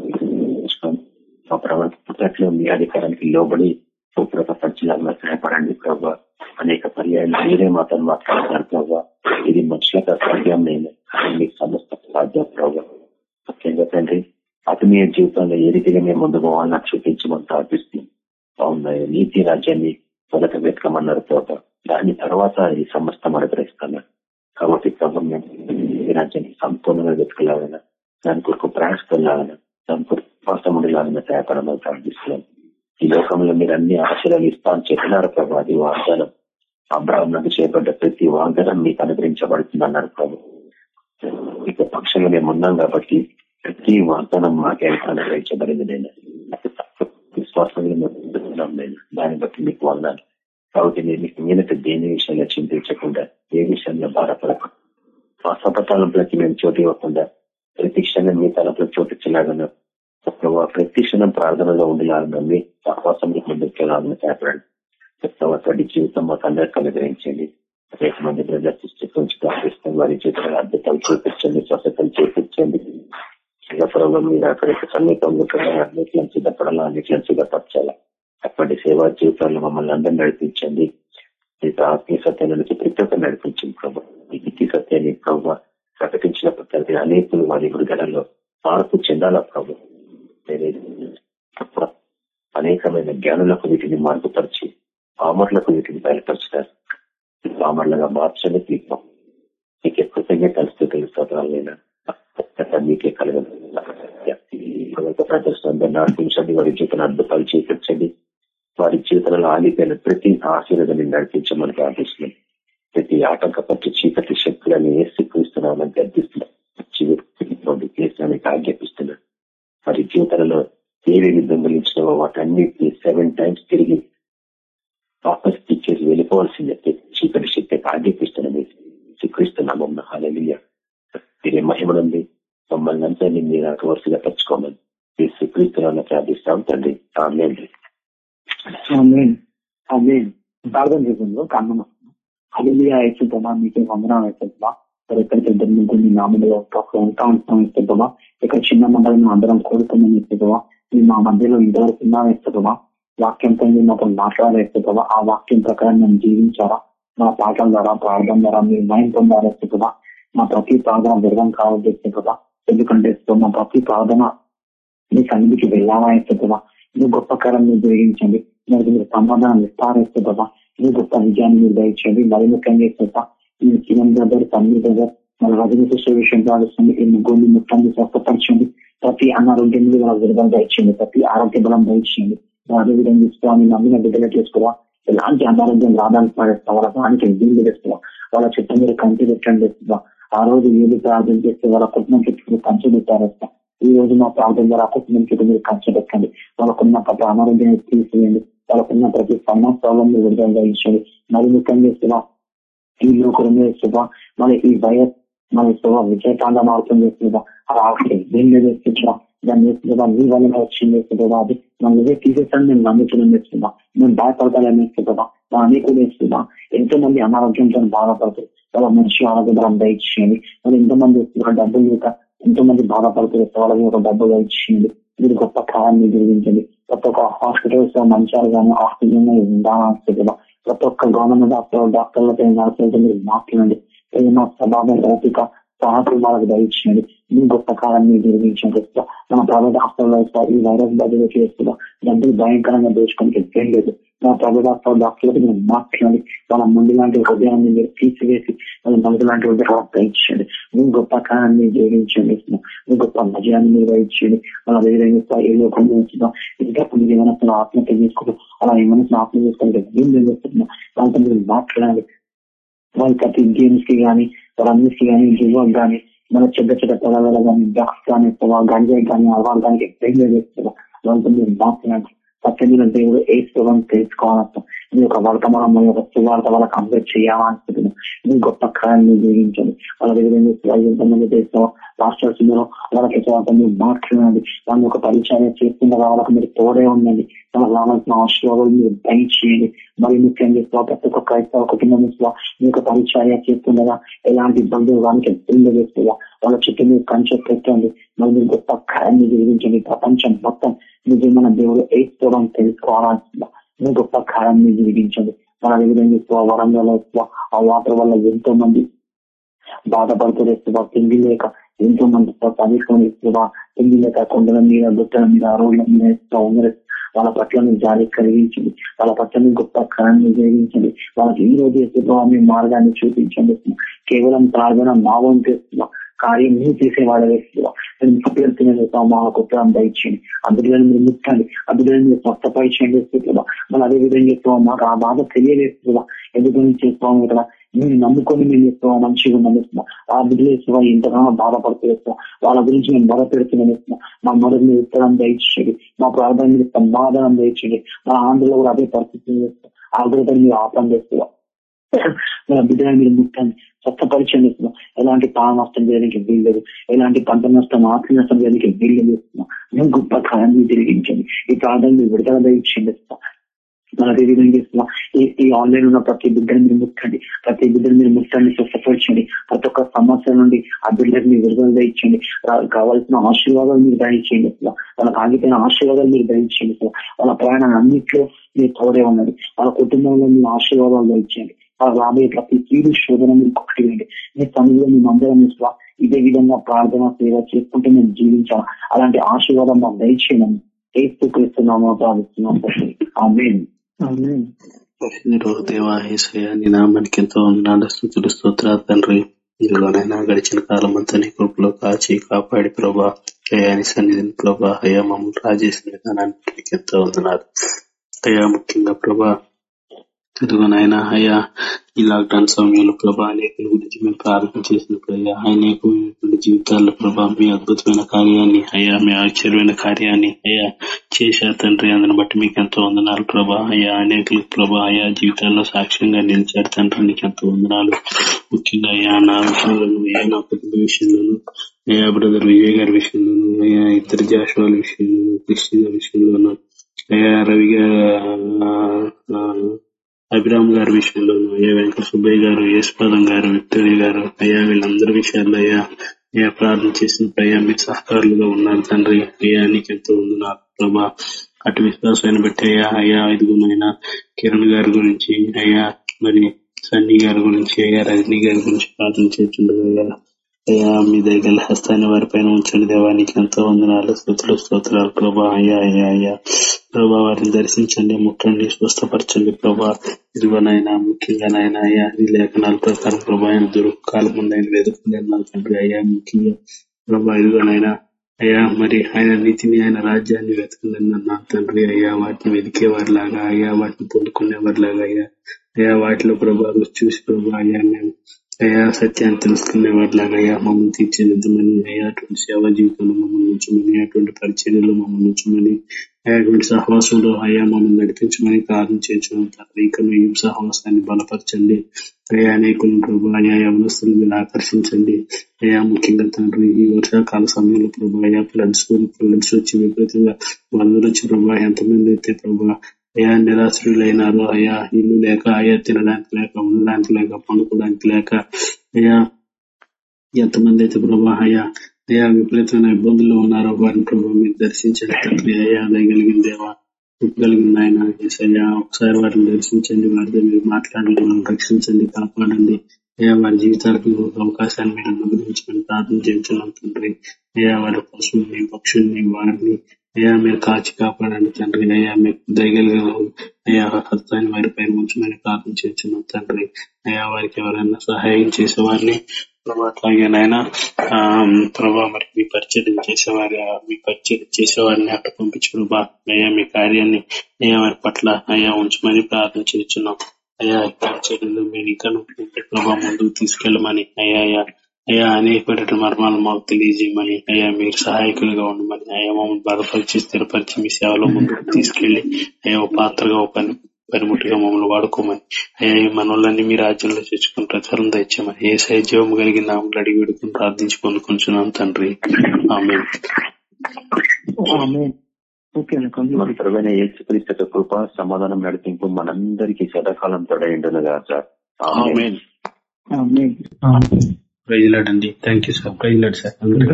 మా ప్రవర్తనలో మీ అధికారానికి లోబడి ఉపయోగపరచాలని సహాయపడండి ప్రభావ అనేక పర్యాయాలు మీరే మాత్రం మాట్లాడతారు ప్రభావ ఇది మనుషులకు అసాధ్యం లేదు కానీ మీకు సమస్త సాధ్యం ప్రభావ ముఖ్యంగా తండ్రి ఆత్మీయ జీవితంలో ఏ రీతిగా మేము ముందు పోవాలని చూపించమని ప్రార్థిస్తుంది అవునాయి నీతి రాజ్యాన్ని మొదట వెతకమన్నారు తోట దాని తర్వాత ఈ సమస్తం అనుగ్రహిస్తున్నారు కాబట్టి ప్రభుత్వం మేము రాజ్యాన్ని సంపూర్ణంగా వెతకలాగన దాని కొరకు ప్రయాసలాగన దాని కొరకు విశ్వాసం ఉండేలాగా సహాయపడమని ప్రార్థిస్తున్నాం ఈ లోకంలో మీరు అన్ని ఆశలు ఇస్తా అని చెప్పినారు ప్రభు. అది వాగ్దానం. అబ్రాహ్మణకు చేపడ్డ ప్రతి వాగ్దానం మీకు అనుగ్రహించబడుతుంది అన్నారు ప్రభు. ఇక పక్షంగా మేము ఉన్నాం కాబట్టి ప్రతి వాగ్దానం మాకే అనుగ్రహించబడింది నేను. విశ్వాసంగా నేను దాన్ని బట్టి మీకు వందాను కాబట్టి నేను మీకు మీదట దేని విషయంలో చింతించకుండా ఏ విషయంలో బాధపడకుండా మా సపతాలంలోకి మేము చోటు ఇవ్వకుండా ప్రతి క్షణం మీ తలపులో చోటించలాగా ప్రతి క్షణం ప్రార్థనలో ఉండేలాగా మీ సహవాసం ముందుకెళ్ళాలని సహాయపడండి వాటి జీవితం మాకు అందరికీ అనుగ్రహించండి అనేక మంది ప్రజల సృష్టి గురించి ప్రార్థిస్తాం వారి జీవితంలో అద్భుతాలు చూపించండి స్వస్థతలు చూపించండి ప్రభావ మీరు అక్కడికి సమీపంలో అన్నిట్లను సిద్ధపడాలా అన్నిట్లను సిద్ధపరచాలా అప్పటి సేవా జీవితాల్లో మమ్మల్ని అందరూ నడిపించండి. ఆత్మీయ సత్యాల నుంచి ప్రతి ఒక్కరు నడిపించింది ప్రభావ నీతి సత్యాన్ని ప్రభావ ప్రకటించిన ప్రతి అనేకులు వారి విడుదలలో మార్పు చెందాలా ప్రభు? అనేకమైన జ్ఞానులకు వీటిని మార్పుపరిచి పామర్లకు వీటిని బయలుపరిచినారు పామర్లుగా మార్చని దీపం నీకే కృతజ్ఞతలు స్థితులు స్తోత్రాలైనా మీకే కలగదు. ప్రదర్శన నడిపించండి వారి జీవితాన్ని అద్భుతాలు చేపించండి. వారి జీవితంలో ఆగిపోయిన ప్రతి ఆశీర్వాదాన్ని నడిపించమని ప్రార్థిస్తున్నాం. ప్రతి ఆటంకపరిచే చీకటి శక్తులను వేసి క్రీస్తున్నామని గర్దిస్తున్నాం కేసులని ఆజ్ఞాపిస్తున్నాం. వారి జీవితాలలో ఏవేవి దొంగలించినవో వాటన్నిటిని సెవెన్ టైమ్స్ తిరిగి వాపస్ ఇచ్చేసి వెళ్ళిపోవాల్సిందే. చీకటి శక్తి ఆజ్ఞాపిస్తున్నాం. స్వీకరిస్తున్నాము హాలలియ మీరే మహిమనుంది మమ్మల్ని అంతా మీరు నాకు వరుసగా తెచ్చుకోమని మీ స్వీకరిస్తున్నామని ప్రార్థిస్తాం తండ్రి ప్రార్థన చేసిందో కన్నం అలిలియా వేస్తుందా మీకు వందనం వేస్తుందా ఎక్కడికి ఇద్దరు మీ నామంలో ఉంటా ఉంటాం ఇస్తుందా ఇక్కడ చిన్న మండలం అందరం కోరుకుందని ఇస్తుందా మీరు మా మధ్యలో ఇంతవరకు ఉన్నా వేస్తుందా వాక్యంతో మీరు మాకు మాట్లాడేస్తుందా ఆ వాక్యం ప్రకారం మేము జీవించారా మా పాటల ద్వారా ప్రార్థన ద్వారా మీరు మైండ్ పొందారా మా ప్రతి ప్రార్థన వ్యర్థం కావద్దు ప్రభా ఎందుకంటే మా ప్రతి ప్రార్థన మీ సన్నిధికి వెళ్ళాలా ప్రభా మీ గొప్ప కారం మీరు జరిగించండి. మరి మీరు సమాధానం విస్తారిస్తే ప్రభా మీ గొప్ప విజయాన్ని మీరు దయచేయండి. మరి ముఖ్యంగా ఇస్తుందా ఈ కిరణ్ బ్రదర్ తమ్మి బ్రదర్ మన రజనీకృష్ణ విషయం భావిస్తుంది ఈ ముగ్గురిని ముట్టండి స్వస్థపరచండి. ప్రతి అనారోగ్యం మీద వాళ్ళ విడుదల దయచేయండి. ప్రతి ఆరోగ్య బలం దయచేయండి. అదేవిధంగా స్వామి నమ్మిన బిడ్డగా చేసుకోవా ఎలాంటి అనారోగ్యం రావడానికి పడేస్తా వాళ్ళ దానికి దీన్ని తెస్తున్నా వాళ్ళ చుట్టూ మీరు కంటి పెట్టండి. ఇస్తున్నా ఆ రోజు ఏది ప్రార్థన చేస్తే వాళ్ళ కుటుంబం చుట్టూ కంచి పెట్టారేస్తా ఈ రోజు మా ప్రార్థన ద్వారా కుటుంబం చుట్టూ మీరు కంచి పెట్టండి. వాళ్ళకున్న ప్రతి అనారోగ్యాన్ని తీసివేయండి వాళ్ళకున్న ప్రతి ఫైనాన్స్ మీరు విడుదల కలిగించండి మరి ముఖ్యంగా ఇస్తున్నా ఈ లోకంలో ఇస్తున్నా మన ఈ వైరస్ మన ఇస్తున్నా విజయకాండ అవుతుంది ఇస్తున్నా ఆ ఆకలి మీద ఇస్తున్నా దాన్ని వేస్తుందా మీ వల్ల వచ్చింది. వేస్తుందా అది. మనం ఇదే తీసేస్తాను నేను నమ్ముతున్నాం ఇస్తున్నా మేము భయపడతానని ఇస్తున్నా మా అనేకులు ఇస్తున్నా ఎంతో మంది అనారోగ్యంతో బాధపడుతుంది చాలా మంచి ఆరోగ్యం దయచేయండి మరి ఎంతమంది ఇస్తున్నారు డబ్బులు లేక ఎంతో మంది బాధపడుతుంది వాళ్ళకి ఒక డబ్బు దయచేయండి మీరు గొప్ప కాలాన్ని జరిగించండి ప్రతి ఒక్క హాస్పిటల్స్లో మంచాలు కానీ ఆక్సిజన్ ఉండాలని ప్రతి ఒక్క గవర్నమెంట్ హాస్పిటల్ డాక్టర్లతో నర్సులతో మీరు మాట్లాడండి ఏదైనా స్వభావం ఓపిక సాహసం వాళ్ళకి దయచేయండి మీ గొప్ప కాలాన్ని నిర్మించండి మన ప్రైవేట్ హాస్పిటల్లో ఈ వైరస్ బదిలీ చేస్తున్నా డబ్బులు భయంకరంగా దోచుకొని ఎక్కేం లేదు. నా ప్రైవేట్ హాస్పిటల్ డాక్టర్లతో మీరు మాట్లాడి వాళ్ళ ముందు లాంటి హృదయాన్ని మీరు తీసివేసి వాళ్ళ మనసు లాంటి హృదయాలు దయచేయండి. మీ గొప్ప కాలాన్ని జోడించండి మీ గొప్ప విజయాన్ని వహించండి. వాళ్ళ విధంగా ఏ లోకం ఉంచుదాం ఇంకా కొన్ని ఆత్మహత్య చేసుకుంటూ అలా ఈ మనసును ఆత్మ చేసుకుంటే ఏం చేస్తున్నా వాళ్ళతో మీరు మాట్లాడాలి. వాళ్ళు ప్రతి గేమ్స్కి కానీ వాళ్ళన్నిటికీ కానీ యువక్ కానీ మన చెడ్డ చెడ్డ పొలాల కానీ డ్రగ్స్ కానీ గంజాయి కానీ అలవాటు కానీ ఎక్స్ప్లెయిన్ చేస్తారు వాళ్ళతో మీరు మాట్లాడండి. సత్యమైన దేవుడు ఏ స్థలం తెలుసుకోవాలంట నీ యొక్క వర్తమానం ఒక సువార్త వాళ్ళకి అందరూ చేయాలనుకుంటున్నాం ఇది గొప్ప కార్యాన్ని జీవించండి వాళ్ళ దగ్గర ఎంతమంది చేస్తావు మాస్టర్స్ వాళ్ళకి మీరు మాట్లాడండి వాళ్ళని ఒక పరిచయం చేస్తున్న వాళ్ళకి మీరు తోడే ఉండండి. వాళ్ళకి రావాల్సిన ఆశీర్వాదాలు మీరు దయచేయండి. మరి ముఖ్యంగా ప్రతి ఒక్క క్రైస్తవ కుటుంబం మీ యొక్క పరిచయం చేస్తుండగా ఎలాంటి ఇబ్బందులు వాళ్ళకి ఎదురు చేస్తుందా వాళ్ళ చుట్టూ మీరు కంచె పెట్టండి మరి మీరు గొప్ప కార్యాన్ని జీవించండి ప్రపంచం మొత్తం నిజమైన దేవుడు ఏసుకోవడం తెలుసుకోవాల్సిందా మీరు గొప్ప కార్యాన్ని జీవించండి మన విధంగా ఎక్కువ వరంగల్ ఎక్కువ ఆ వాటర్ వల్ల ఎంతో మంది బాధపడుతూ తిండి లేక ఎంతో మంది చదువుకొని ఇస్తున్నా తిండి లేక కొండల మీద గుట్టల మీద రోడ్ల మీద వాళ్ళ పట్ల మీరు జాలి కలిగించండి. వాళ్ళ పట్ల మీ గొప్ప కరాన్ని జరిగించండి. వాళ్ళకి ఈ రోజు ఎక్కువ మీ మార్గాన్ని చూపించండి. కేవలం ప్రార్థన మా వంతు కార్యం నువ్వు చేసేవాడు వేస్తున్నాం నేను మా కుట్రం దయచేయండి అభివృద్ధిని మీరు ముట్టండి. అభివృద్ధిని మీరు స్వస్థపరిచండి చేస్తున్నా మళ్ళీ అదే విధంగా చెప్తావా మాకు ఆ బాధ తెలియజేస్తున్నా ఎందుకని చేస్తాం ఇక్కడ మీరు నమ్ముకొని మేము చెప్తాం మంచిగా నమ్మిస్తున్నాం ఆ బిడ్డలు ఎంతగానో బాధపడుతున్నాం వాళ్ళ గురించి మేము మొర పెడుతున్నాం మా మొదటి మీద ఉత్తరం దయచేయండి మా ప్రార్థన మీద సమాధానం దయచేయండి మా ఆంధ్రలో కూడా అదే పరిస్థితి చేస్తాం ఆగ్రహం మీరు ఆపం చేస్తున్నాం మన బిడ్డగా మీరు ముట్టండి. స్వస్థపరిచయం ఇస్తున్నాం ఎలాంటి పాల నష్టం చేయడానికి వీల్లేదు. ఎలాంటి పంట నష్టం ఆస్తి నష్టం చేయడానికి వీల్లేదు. ఇస్తున్నాం మేము గొప్ప కాయాన్ని తిరిగించండి ఈ ప్రార్థన మీరు విడుదల దయచేయండి. మన అదే విధంగా ఈ ఆన్లైన్ ఉన్న ప్రతి బిడ్డని మీరు ముట్టండి. ప్రతి బిడ్డని మీరు ముట్టండి. స్వస్థపరచండి. ప్రతి ఒక్క సమస్య నుండి ఆ బిడ్డలకు మీరు విడుదల దయచేయండి. కావాల్సిన ఆశీర్వాదాలు మీరు దయచేయండి. వాళ్ళకి ఆగిపోయిన ఆశీర్వాదాలు మీరు దయచేయండి. వాళ్ళ ప్రయాణం అన్నింటిలో మీరు తోడే ఉన్నది వాళ్ళ కుటుంబంలో మీరు ఆశీర్వాదాలు దయచేయండి. రాబోయే ప్రతి కీడు శోధన మీరు కొట్టివేయండి మీ సమయంలో మేము అందరం ఇస్తా ఇదే విధంగా ప్రార్థన సేవ చేసుకుంటూ మేము జీవించాలి? అలాంటి ఆశీర్వాదం మాకు దయచేయమని ఏస్తూ క్రిస్తున్నామో ప్రార్థిస్తున్నాం నీ నామానికి ఎంతో వందనాలు స్థుతులు స్తోత్రాలు తండ్రి. ఇదిగోనైనా గడిచిన కాలం అంతా నీ కృపలో కాచి కాపాడి ప్రభా. అయాని సన్నిధిని ప్రభా. అయా మమ్మల్ని రాజేసిన విధానానికి ఎంతో వందనాలు. అయా ముఖ్యంగా ప్రభా ఇదిగోనైనా అయ్యా ఈ లాక్డౌన్ సమయంలో ప్రభా అనేకుల గురించి మేము ప్రార్థన చేసినప్పుడు అయ్యా జీవితాల్లో ప్రభా మీ అద్భుతమైన కార్యాన్ని అయ్యా మీ ఆశ్చర్యమైన కార్యాన్ని అయ్యా చేశారు తండ్రి. అందుని బట్టి మీకు ఎంతో వందనాలు ప్రభా. అయ్యా అనేకులకు ప్రభా అయా జీవితాల్లో సాక్ష్యంగా నిలిచారు తండ్రి. నీకు ఎంతో వందనాలు. ముఖ్యంగా అయ్యా నా విషయంలోను అయ్యా నా కుటుంబ విషయంలోను అయ్యా బ్రదర్ విజయ్ గారి విషయంలోను అయ్యా ఇద్దరు జాషువాల విషయంలోను కృష్ణ విషయంలోను అయ్యా రవి గారు అభిరామ్ గారి విషయంలోను అయ్యా వెంకట సుబ్బయ్య గారు యేసుపాదం గారు విక్టోరియా గారు అయ్యా వీళ్ళందరి విషయాల్లో అయ్యా అయ్యా ప్రార్థన చేసిన అయ్యా మీకు సహకారులుగా ఉన్నారు తండ్రి. అయ్యా నీకెంతో ఉంది నా ప్రభా. అటు విశ్వాసాన్ని బట్టి అయ్యా అయ్యా ఇదిగునైనా కిరణ్ గారి గురించి అయ్యా మరి సన్నీ గారి గురించి అయ్యా రజనీ గారి గురించి ప్రార్థన చేస్తుండగా అయ్యా మీ దగ్గర హస్తాన్ని వారి పైన ఉంచండి దేవానికి ఎంతో వందనాలు స్థుతులు స్తోత్రాలు ప్రభా. అయ్యా అయ్యా అయ్యా. ప్రభా వారిని దర్శించండి ముట్టండి స్వస్థపరచండి ప్రభా. ఇదిగోనైనా ముఖ్యంగా నాయన అయ్యా ఈ లేఖనాల ప్రకారం ప్రభా ఆయన దురుకాలం ముందు ఆయన తండ్రి అయ్యా ముఖ్యంగా ప్రభా ఇదిగోనైనా అయ్యా మరి ఆయన నీతిని ఆయన రాజ్యాన్ని వెతకలేదన్నా తండ్రి అయ్యా వాటిని వెతికేవారిలాగా అయ్యా వాటిని పొందుకునేవారిలాగా అయ్యా. అయ్యా వాటిలో ప్రభా చూసి ప్రభా అయ్యా మేము అయ్యా సత్యాన్ని తెలుసుకునే వాటిలాగా అయ్యా మమ్మల్ని తీర్చిదిద్దమని అయ్యా అటువంటి సేవా జీవితంలో మమ్మల్ని ఉంచమని అటువంటి పరిచర్యలు మమ్మల్ని ఉంచమని అటువంటి సహవాసంలో అయ్యా మమ్మల్ని నడిపించమని కారణం చేయించడం ఇక సహవాసాన్ని బలపరచండి. అయ్యా అనేకులను ప్రభు అయా యవనస్తులు మీరు ఆకర్షించండి. అయ్యా ముఖ్యంగా తండ్రి ఈ వర్షాకాల సమయంలో ప్రభు అయ్యా ఫ్లడ్స్ ఫ్లడ్స్ వచ్చి విపరీతంగా వరదలు వచ్చి ప్రభు ఎంతమంది అయితే ప్రభు అయ్యా నిరాశ్రులైనారు అయ్యా ఇల్లు లేక అయ్యా తినడానికి లేక ఉండడానికి లేక పండుకోవడానికి లేక అయ్యా ఎంతమంది అయితే ప్రభా అయ్యా అయ్యా విపరీతమైన ఇబ్బందులు ఉన్నారో వారిని ప్రభావ మీరు దర్శించండి తండ్రి. అయ్యా దయగలిగిన దేవా కలిగిన ఆయన అయ్యా ఒకసారి వారిని దర్శించండి. వారితో మీరు మాట్లాడండి మనం రక్షించండి కాపాడండి. అయ్యా వారి జీవితాలకు అవకాశాన్ని మీరు అనుగ్రహించమని ప్రార్థన చేయించున్నాం తండ్రి. అయ్యా వారి పశువుల్ని పక్షుల్ని వారిని అయ్యా మీరు కాచి కాపాడండి తండ్రి. అయ్యా మీకు దయగలిగిన అయ్యా హస్తాన్ని వారి పైన ఉంచమని ప్రార్థన చేస్తున్నాం తండ్రి. అయ్యా వారికి ఎవరైనా సహాయం చేసేవారిని. ప్రభా అట్లాగే నాయన ప్రభా మరి మీ పరిచయం చేసేవారి మీ పరిచయం చేసేవారిని అట్ట పంపించు బా. అయ్యా మీ కార్యాన్ని అయ్యా వారి పట్ల అయ్యా ఉంచమని ప్రార్థన చేస్తున్నాం. అయ్యా పరిచర్యలు మీరు ఇంకా ప్రభా ముందుకు తీసుకెళ్ళమని. అయ్యా అయ్యా అయ్యా అనేకమైన మర్మాలు మాకు తెలియజేయమని. అయ్యా మీరు సహాయకులుగా ఉండమని. అయ్యా మమ్మల్ని బలపరిచి స్థిరపరిచి మీ సేవలో ముందుకు తీసుకెళ్ళి అయ్యా ఒక పాత్రగా ఒక పని పనిముట్టుగా మమ్మల్ని వాడుకోమని. అయ్యా ఈ మనోళ్ళని మీ రాజ్యంలో తెచ్చుకుని ప్రచారం తెచ్చామని ఏ సైజీవం కలిగిన నామలు అడిగి విడుకుని ప్రార్థించి పొందుకుంటున్నాం తండ్రి. ఆమె మన యేసుక్రీస్తు కృప సమాధానం నడిపింపు మనందరికీ సదాకాలం తొడైండునుగా సార్ ప్రైజ్ లాడ్ అండి. Thank you sir praise Lord sir అందరికీ.